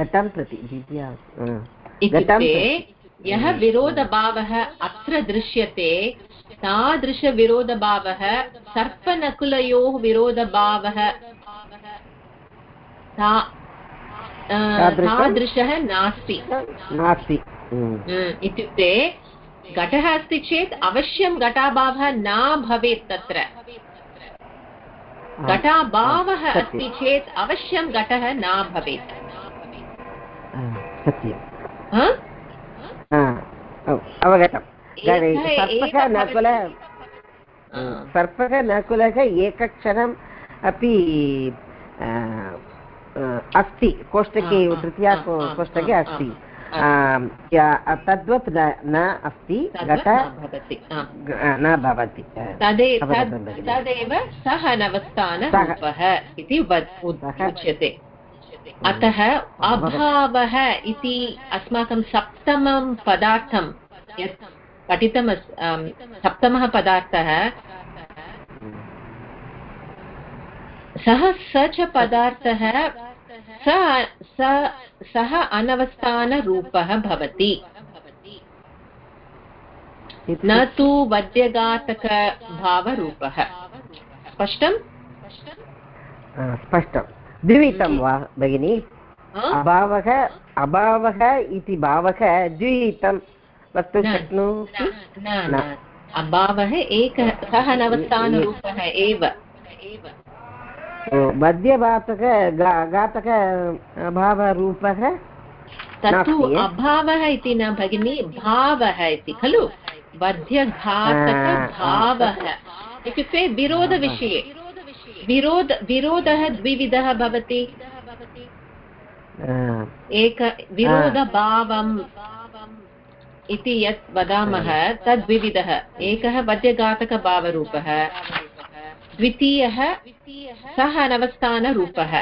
घटं प्रति विद्या। घटं इत्युक्ते। यः विरोधभावः अत्र दृश्यते तादृशविरोधभावः सर्पनकुलयोः विरोधभावः तादृशं? नास्ति नास्ति इत्युक्ते घटः अस्ति चेत् अवश्यं घटाभावः न भवेत् तत्र घटाभावः अस्ति चेत् अवश्यं घटः न भवेत् आ, सत्यं। हा? आ, ओ, अवगतं सर्पः एकः नकुल सर्पः नकुलः एकक्षणम् अपि अस्ति। कोष्टके तृतीया कोष्टके अस्ति। तद्वत् न अस्ति। घट न भवति। तदेव सः नवस्थानरूपः इति उच्यते। अतः अभावः इति अस्माकं सप्तमं पदार्थं, यत् पठितम् सप्तमः पदार्थः सः स च पदार्थः स, स- अनवस्थानरूपः भवति। न तु वद्यघातकभावरूपः। स्पष्टम्? स्पष्टं द्विहितं वा भगिनि? अभावः अभावः इति भावः द्विहितं वक्तुं शक्नोति? अभावः एकः सः नवस्थानरूपः एव। मध्यभातक घातक अभावरूपः? तत्तु? अभावः इति न भगिनि भावः इति खलु? बध्यघातकभावः इत्युक्ते विरोधविषये। विरोध विरोधः द्विविधः भवति। एक विरोधभावम् इति यत् वदामः तद् द्विविधः। एकः वद्यघातकभावरूपः द्वितीयः सः अनवस्थानरूपः।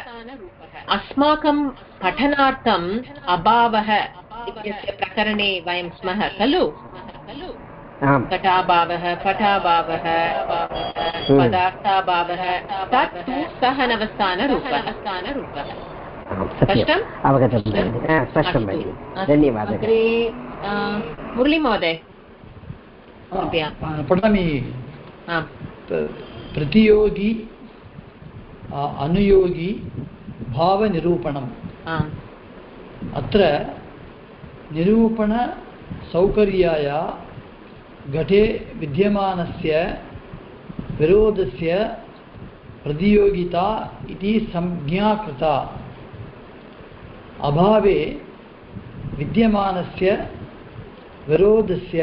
अस्माकं पठनार्थम् अभावः इत्यस्य प्रकरणे वयं स्मः खलु? घटाभावः पटाभावः पदार्थाभावः तत्तु स्थानरूपः स्पष्टम्? अवगतं स्पष्टं भगिनि। धन्यवादः। अग्रे अ, कृपया। पठामि। प्रतियोगी अनुयोगी भावनिरूपणम्। अत्र निरूपणसौकर्याय घटे विद्यमानस्य विरोधस्य प्रतियोगिता इति संज्ञा कृता अभावे विद्यमानस्य विरोधस्य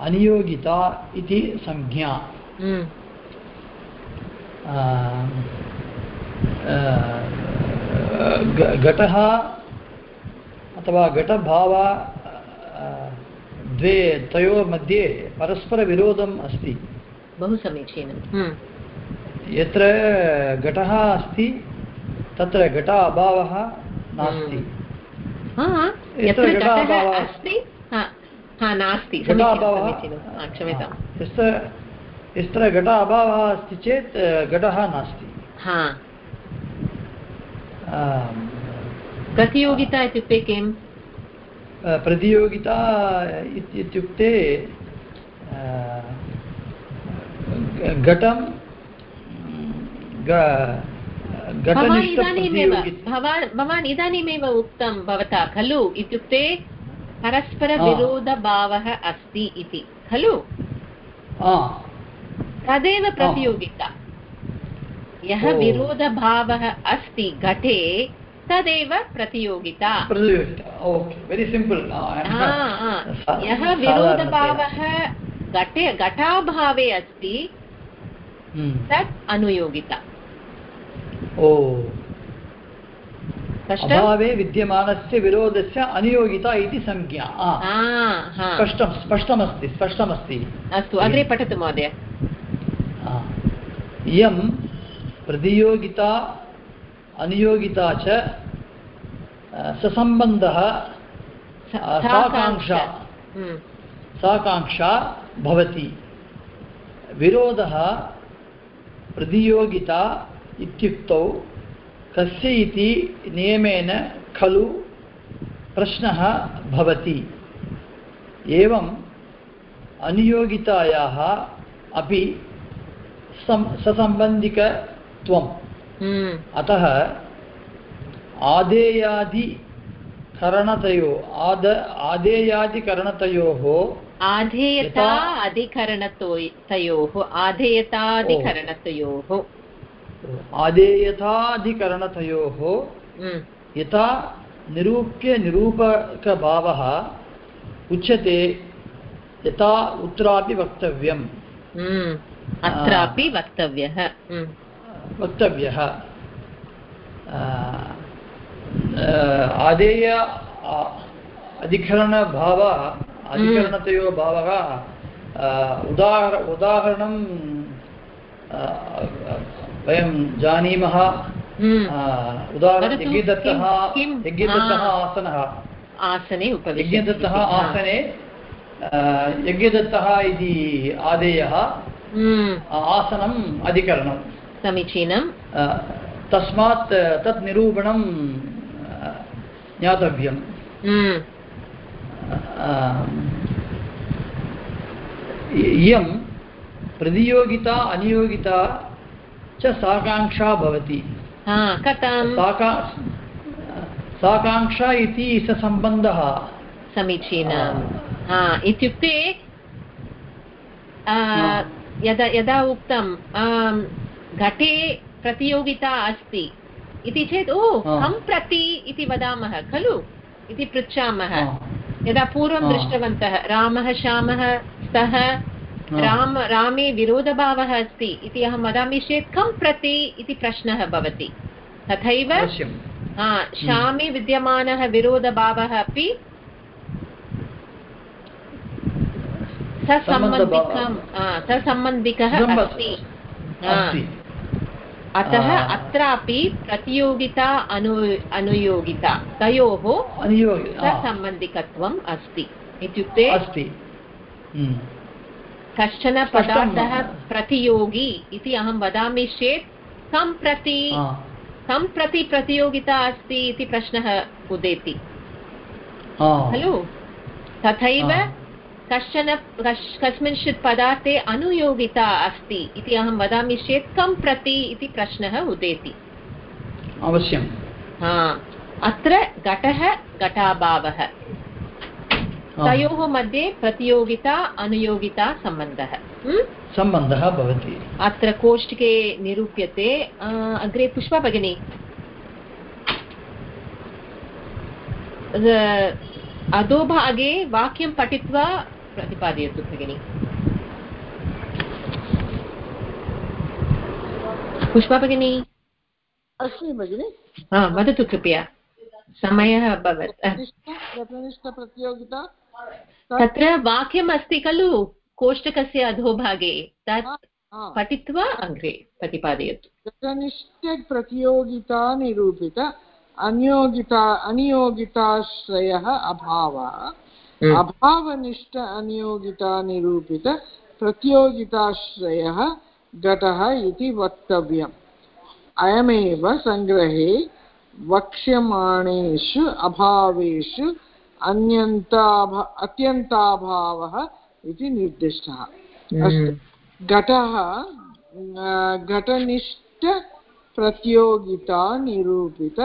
अनियोगिता इति संज्ञा। घटः अथवा घटभाव द्वे तयोर्मध्ये परस्परविरोधम् अस्ति। बहु समीचीनं। हम्म, यत्र घटः अस्ति तत्र घट अभावः नास्ति। हा, हा। हा, यत्र यत्र घट अभावः अस्ति चेत् घटः नास्ति। प्रतियोगिता इत्युक्ते किम्? प्रतियोगिता इत्- इत्युक्ते घटं भवान् इदानीमेव भवान् भवान् इदानीमेव उक्तं भवता खलु? इत्युक्ते परस्परविरोधभावः अस्ति इति खलु? तदेव प्रतियोगिता। यः। विरोधभावः अस्ति घटे तदेव प्रतियोगिता। वेरि सिम्पल् हा, हा। यः विरोधभावः घटे घटाभावे अस्ति तत् अनुयोगिता। ओ अभावे विद्यमानस्य विरोधस्य अनियोगिता इति संज्ञा। आ, हा, हा। स्पष्टं स्पष्टमस्ति स्पष्टमस्ति। अस्तु अग्रे पठतु महोदय। इयं प्रतियोगिता अनियोगिता च ससम्बन्धः साकाङ्क्षा। हम्म, साकाङ्क्षा भवति। विरोधः प्रतियोगिता इत्युक्तौ कस्य इति नियमेन खलु प्रश्नः भवति। एवम् अनियोगितायाः अपि सं ससम्बन्धिकत्वम् हम्म, अतः आदेयादिकरणतयो आद आदेयादिकरणतयोः आधेयता यथा- अधिकरणतो तयोः आधेयताधिकरणतयोः आदेयताधिकरणतयोः हम्म, यथा निरूप्यनिरूपकभावः उच्यते यथा उत्रापि वक्तव्यम्। हम्म, अत्रापि वक्तव्यः। हम्म, वक्तव्यः। आदेय अधिकरणभाव अधिकरणतयो भावः उदाहर उदाहरणं वयं जानीमः। हम्म, उदाहरणं यज्ञदत्तः आसनः। आसने यज्ञदत्तः आसने यज्ञदत्तः इति आदेयः। हम्म, आसनम् अधिकरणं समीचीनं तस्मात् तत् निरूपणं ज्ञातव्यम्। हम्म, इयं प्रतियोगिता अनियोगिता च साकाङ्क्षा भवति। हा साकाङ्क्षा इति स सम्बन्धः। समीचीनं। इत्युक्ते यदा यदा उक्तं घटे प्रतियोगिता अस्ति। इति चेत् ओ कं प्रति इति वदामः खलु? इति पृच्छामः। यदा पूर्वं. दृष्टवन्तः रामः श्यामः स्तः राम रामे विरोधभावः अस्ति इति अहं वदामि चेत् कं प्रति इति प्रश्नः भवति? तथैव हा श्यामे विद्यमानः विरोधभावः अपि ससम्बन्धिकं ससम्बन्धिकः सम्ब- अस्ति। अस्ति। अतः. अत्रापि प्रतियोगिता अनु अनुयोगिता तयोः अनियोगि ससम्बन्धिकत्वम् अस्ति इत्युक्ते अस्ति हम्म. कश्चन पदार्थः प्रतियोगी इति अहं वदामि चेत् कं प्रति. कं प्रति प्रतियोगिता अस्ति इति प्रश्नः उदेति खलु तथैव. कश्चन कश्- कस्मिंश्चित् पदार्थे अनुयोगिता अस्ति इति अहं वदामि चेत् कं प्रति इति प्रश्नः उदेति। अवश्यं। हा अत्र घटः घटाभावः। तयोः मध्ये प्रतियोगिता अनुयोगिता सम्बन्धः। सम्बन्धः भवति। अत्र कोष्टके निरूप्यते। अग्रे पुष्पा भगिनी। अधोभागे वाक्यं पठित्वा प्रतिपादयतु भगिनि। पुष्पा भगिनी। अस्मि भगिनि। हा वदतु कृपया। समयः अभवत्। प्रतियोगिता। तत्र वाक्यम् अस्ति खलु कोष्टकस्य अधोभागे। तत् पठित्वा अग्रे प्रतिपादयतु। घटनिष्ठप्रतियोगिता निरूपित अनियोगिता अनियोगिताश्रयः अभावः। अभावनिष्ठ अनियोगिता निरूपित प्रतियोगिताश्रयः घटः इति वक्तव्यम् अयमेव सङ्ग्रहे वक्ष्यमाणेषु अभावेषु अन्यन्ताभ अत्यन्ताभावः इति निर्दिष्टः अस्तु घटः घटनिष्ठप्रतियोगिता निरूपित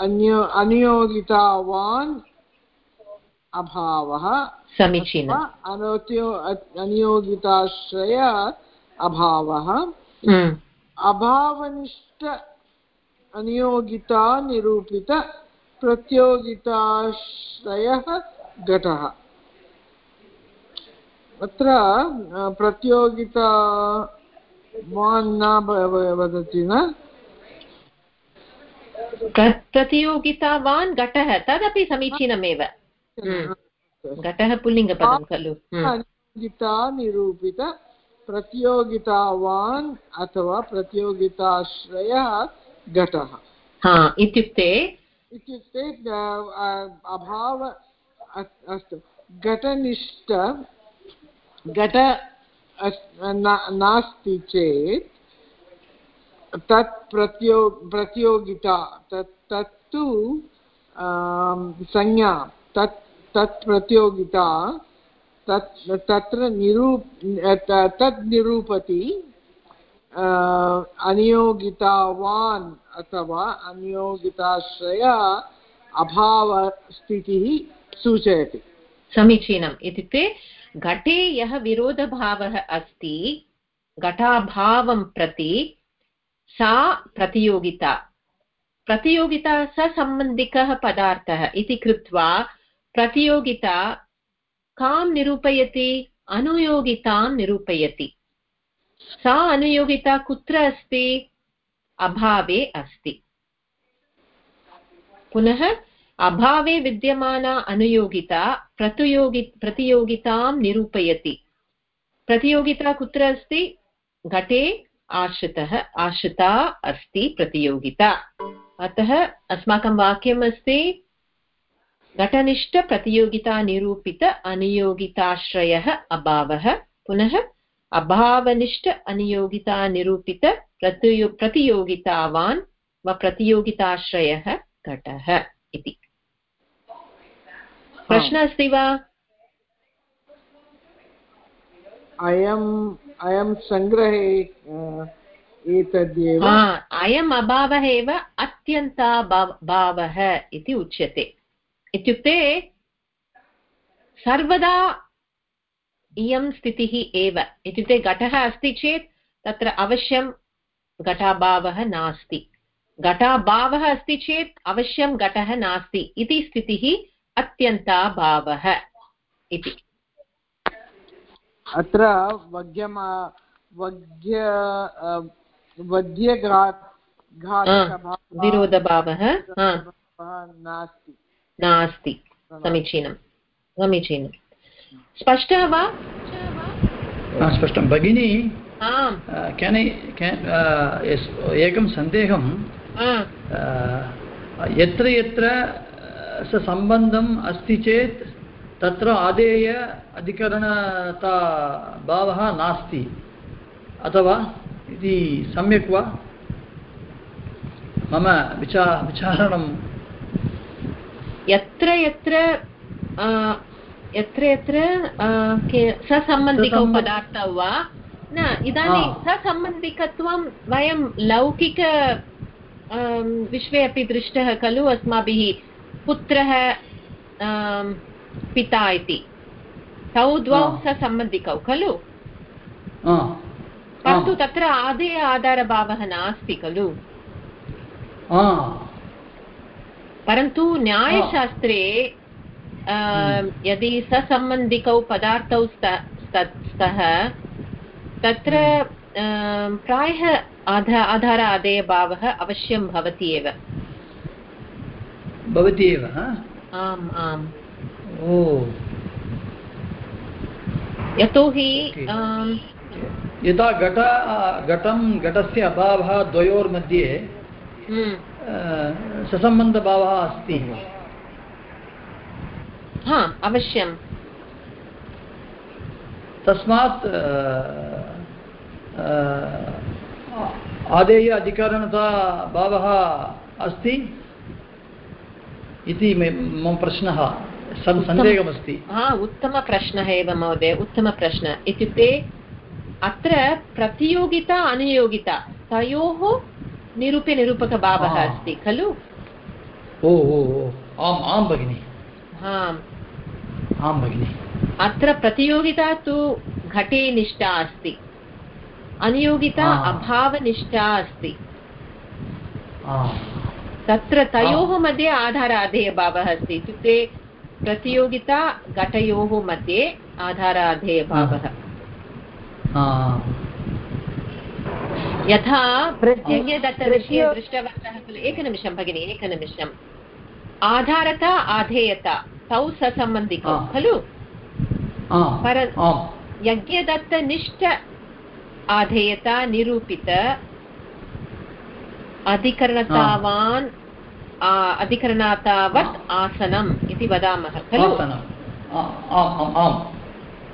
अन्यो अनियोगितावान् अभावः समीचीनम्। अनोत्यो अनियोगिताश्रय अभावः। अभावनिष्ठ अनियोगिता निरूपित प्रतियोगिताश्रयः घटः। अत्र प्रतियोगितावान् न वदति न? प्रतियोगितावान् घटः तदपि समीचीनमेव। घटः पुल्लिङ्गपदं खलु प्रतियोगिता निरूपित प्रतियोगितावान् अथवा प्रतियोगिताश्रयः घटः इत्युक्ते इत्युक्ते अभाव अस्तु घटनिष्ठ घट नास्ति चेत् तत् प्रतियो प्रतियोगिता तत् तत्तु संज्ञा तत् तत् प्रतियोगिता तत् तत्र निरूप तत् निरूपति अनियोगितावान् अथवा अनियोगिताश्रय अभावस्थितिः सूचयति। समीचीनम्। इत्युक्ते घटे यः विरोधभावः अस्ति, घटाभावं प्रति सा प्रतियोगिता। प्रतियोगिता ससम्बन्धिकः पदार्थः इति कृत्वा प्रतियोगिता कां निरूपयति, अनुयोगितां निरूपयति। सा अनुयोगिता कुत्र अस्ति? अभावे अस्ति। पुनः अभावे विद्यमाना अनुयोगिता प्रतियोगि, प्रतियोगितां निरूपयति। प्रतियोगिता कुत्र अस्ति? घटे आश्रितः, आश्रिता अस्ति प्रतियोगिता। अतः अस्माकं वाक्यम् अस्ति घटनिष्ठप्रतियोगितानिरूपित अनियोगिताश्रयः अभावः पुनः अभावनिष्ठ अनियोगितानिरूपित प्रतियो प्रतियोगितावान् वा प्रतियोगिताश्रयः घटः इति प्रश्नः अस्ति वा अयम् अयं सङ्ग्रहे एतद्येव अयम् अभावः एव अत्यन्ताभावः इति उच्यते इत्युक्ते सर्वदा इयं स्थितिः एव। इत्युक्ते घटः अस्ति चेत् तत्र अवश्यं घटाभावः नास्ति। घटाभावः अस्ति चेत् अवश्यं घटः नास्ति इति स्थितिः अत्यन्ताभावः इति। अत्र वग्यमा वग्य वद्यघात् विरोधभावः नास्ति। नास्ति। समीचीनं। समीचीनं। स्पष्टः वा? स्पष्टं। भगिनी केन् एकं सन्देहं यत्र यत्र सम्बन्धम् अस्ति चेत् तत्र आदेय अधिकरणता भावः नास्ति। अथवा इति सम्यक् वा? मम विचा विचारणं यत्र यत्र यत्र यत्र ससम्बन्धिकौ पदार्थौ वा न इदानीं ससम्बन्धिकत्वं वयं लौकिक विश्वे अपि दृष्टः खलु अस्माभिः पुत्रः पिता इति। तौ द्वौ ससम्बन्धिकौ खलु? परन्तु तत्र आदेय आधारभावः नास्ति खलु? परन्तु न्यायशास्त्रे यदि ससम्बन्धिकौ पदार्थौ स्तः तत्र प्रायः आधा आधार आदेयभावः अवश्यं भवति एव। भवति एव आम् आम्। ओ। यतोहि यथा घट घटं घटस्य अभावः द्वयोर्मध्ये हम्म, अ, ससम्बन्धभावः अस्ति। हा अवश्यं तस्मात् आदेय अधिकरणता भावः अस्ति इति मे- मम प्रश्नः। सन्- सन्देहमस्ति। हा उत्तमप्रश्नः एव महोदय उत्तमप्रश्नः। इत्युक्ते अत्र प्रतियोगिता अनुयोगिता तयोः निरूप्यनिरूपकभावः आ। अस्ति खलु? ओ ओ ओ आम् आं भगिनि। हा। आं भगिनि। अत्र प्रतियोगिता तु घटे निष्ठा अस्ति। अनुयोगिता आ। अभावनिष्ठा अस्ति। तत्र तयोः मध्ये आधाराधेयभावः अस्ति। इत्युक्ते प्रतियोगिता घटयोः मध्ये आधाराधेयभावः यथा प्रति- यज्ञदत्तविषये दृष्टवन्तः खलु। एकनिमिषं भगिनि एकनिमिषम् आधारता आधेयता तौ ससम्बन्धिकौ खलु? पर- यज्ञदत्तनिष्ठ आधेयता निरूपित अधिकरणतावान् अधिकरणातावत् आसनम् इति वदामः खलु?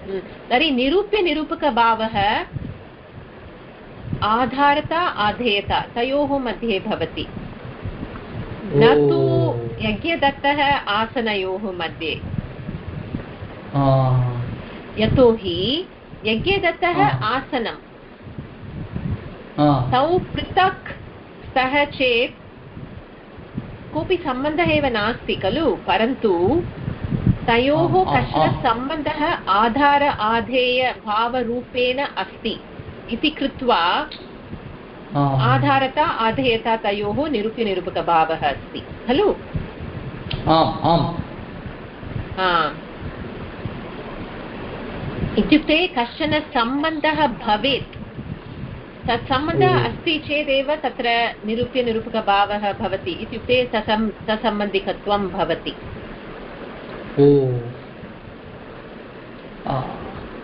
हम्म। तर्हि निरूप्यनिरूपकभावः आधारता आधेयता तयोः मध्ये भवति। न तु यज्ञदत्तः आसनयोः मध्ये। यतोहि यज्ञदत्तः आसनं तौ पृथक् स्तः चेत् कोऽपि सम्बन्धः एव नास्ति खलु परन्तु तयोः कश्चन सम्बन्धः आधार आधेय भावरूपेण अस्ति। इति कृत्वा आधारता आधेयता तयोः निरूप्यनिरूपकभावः अस्ति खलु? इत्युक्ते कश्चन सम्बन्धः भवेत्। तत् सम्बन्धः ओ। अस्ति चेदेव तत्र निरूप्यनिरूपकभावः भवति। इत्युक्ते ससम् ससम्बन्धिकत्वं भवति।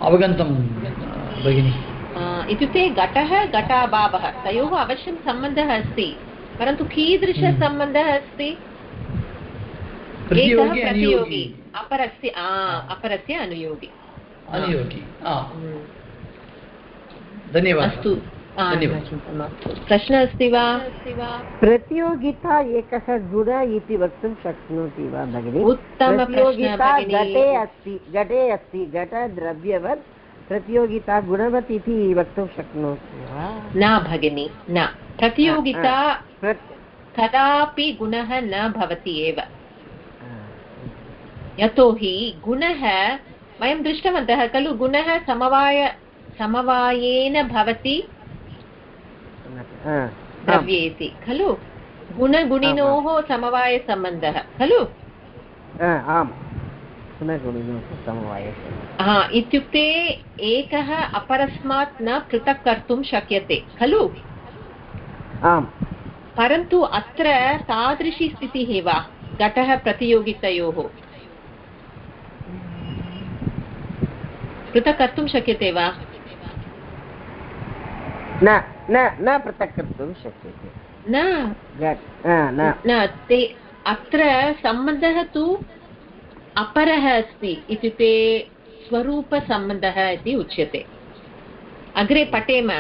अवगन्तं भगिनि। इत्युक्ते घटः घटाभावः तयोः अवश्यं सम्बन्धः अस्ति परन्तु कीदृशसम्बन्धः अस्ति? एकः प्रतियोगी अपरस्य अपरस्य अनुयोगी। अनुयोगी हम्म। धन्यवादः। अस्तु। प्रश्नः अस्ति वा? प्रतियोगिता एकः गुण इति वक्तुं शक्नोति वा भगिनि? उत्तमप्रश्नः प्रतियोगिता घटे अस्ति घटे अस्ति घटद्रव्यवत् प्रतियोगिता गुणवत् इति वक्तुं शक्नोति वा न भगिनि न। प्रतियोगिता कदापि गुणः न भवति एव। यतोहि गुणः वयं दृष्टवन्तः खलु गुणः समवाय समवायेन भवति? आ, आम्, द्रव्ये इति खलु? गुणगुणिनोः समवायसम्बन्धः। खलु? आम्। गुणगुणिनोः समवायः हा इत्युक्ते एकः अपरस्मात् न पृथक् कर्तुं शक्यते खलु? आम्। परन्तु अत्र तादृशी स्थितिः वा घटः प्रतियोगितयोः? पृथक् कर्तुं शक्यते वा? न न न पृथक् कर्तुं शक्यते। न ते अत्र सम्बन्धः तु अपरः अस्ति इत्युक्ते स्वरूपसम्बन्धः इति उच्यते। अग्रे पठेम।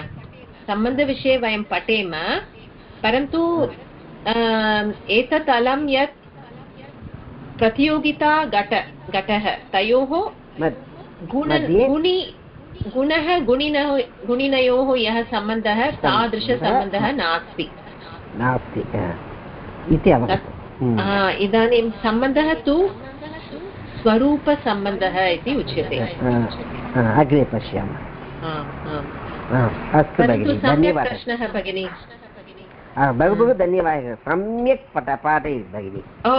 सम्बन्धविषये वयं पठेम। परन्तु एतत् अलं यत् प्रतियोगिता घट घटः तयोः गुण गुणि गुणः गुणिनः गुणिनयोः यः सम्बन्धः तादृशसम्बन्धः नास्ति। नास्ति इति अवगतम् हम्म। इदानीं सम्बन्धः तु स्वरूपसम्बन्धः इति उच्यते। अग्रे पश्यामः। अस्तु भगिनि धन्यवादः। प्रश्नः भगिनि। बहु बहु धन्यवादः। सम्यक् पठ पाठयति भगिनि। ओ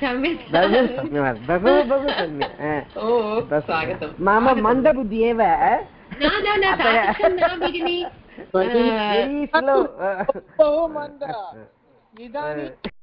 सम्यक्। बहु धन्यवादः बहु बहु सम्यक्। मम। मन्दबुद्धि एव। भगिनि।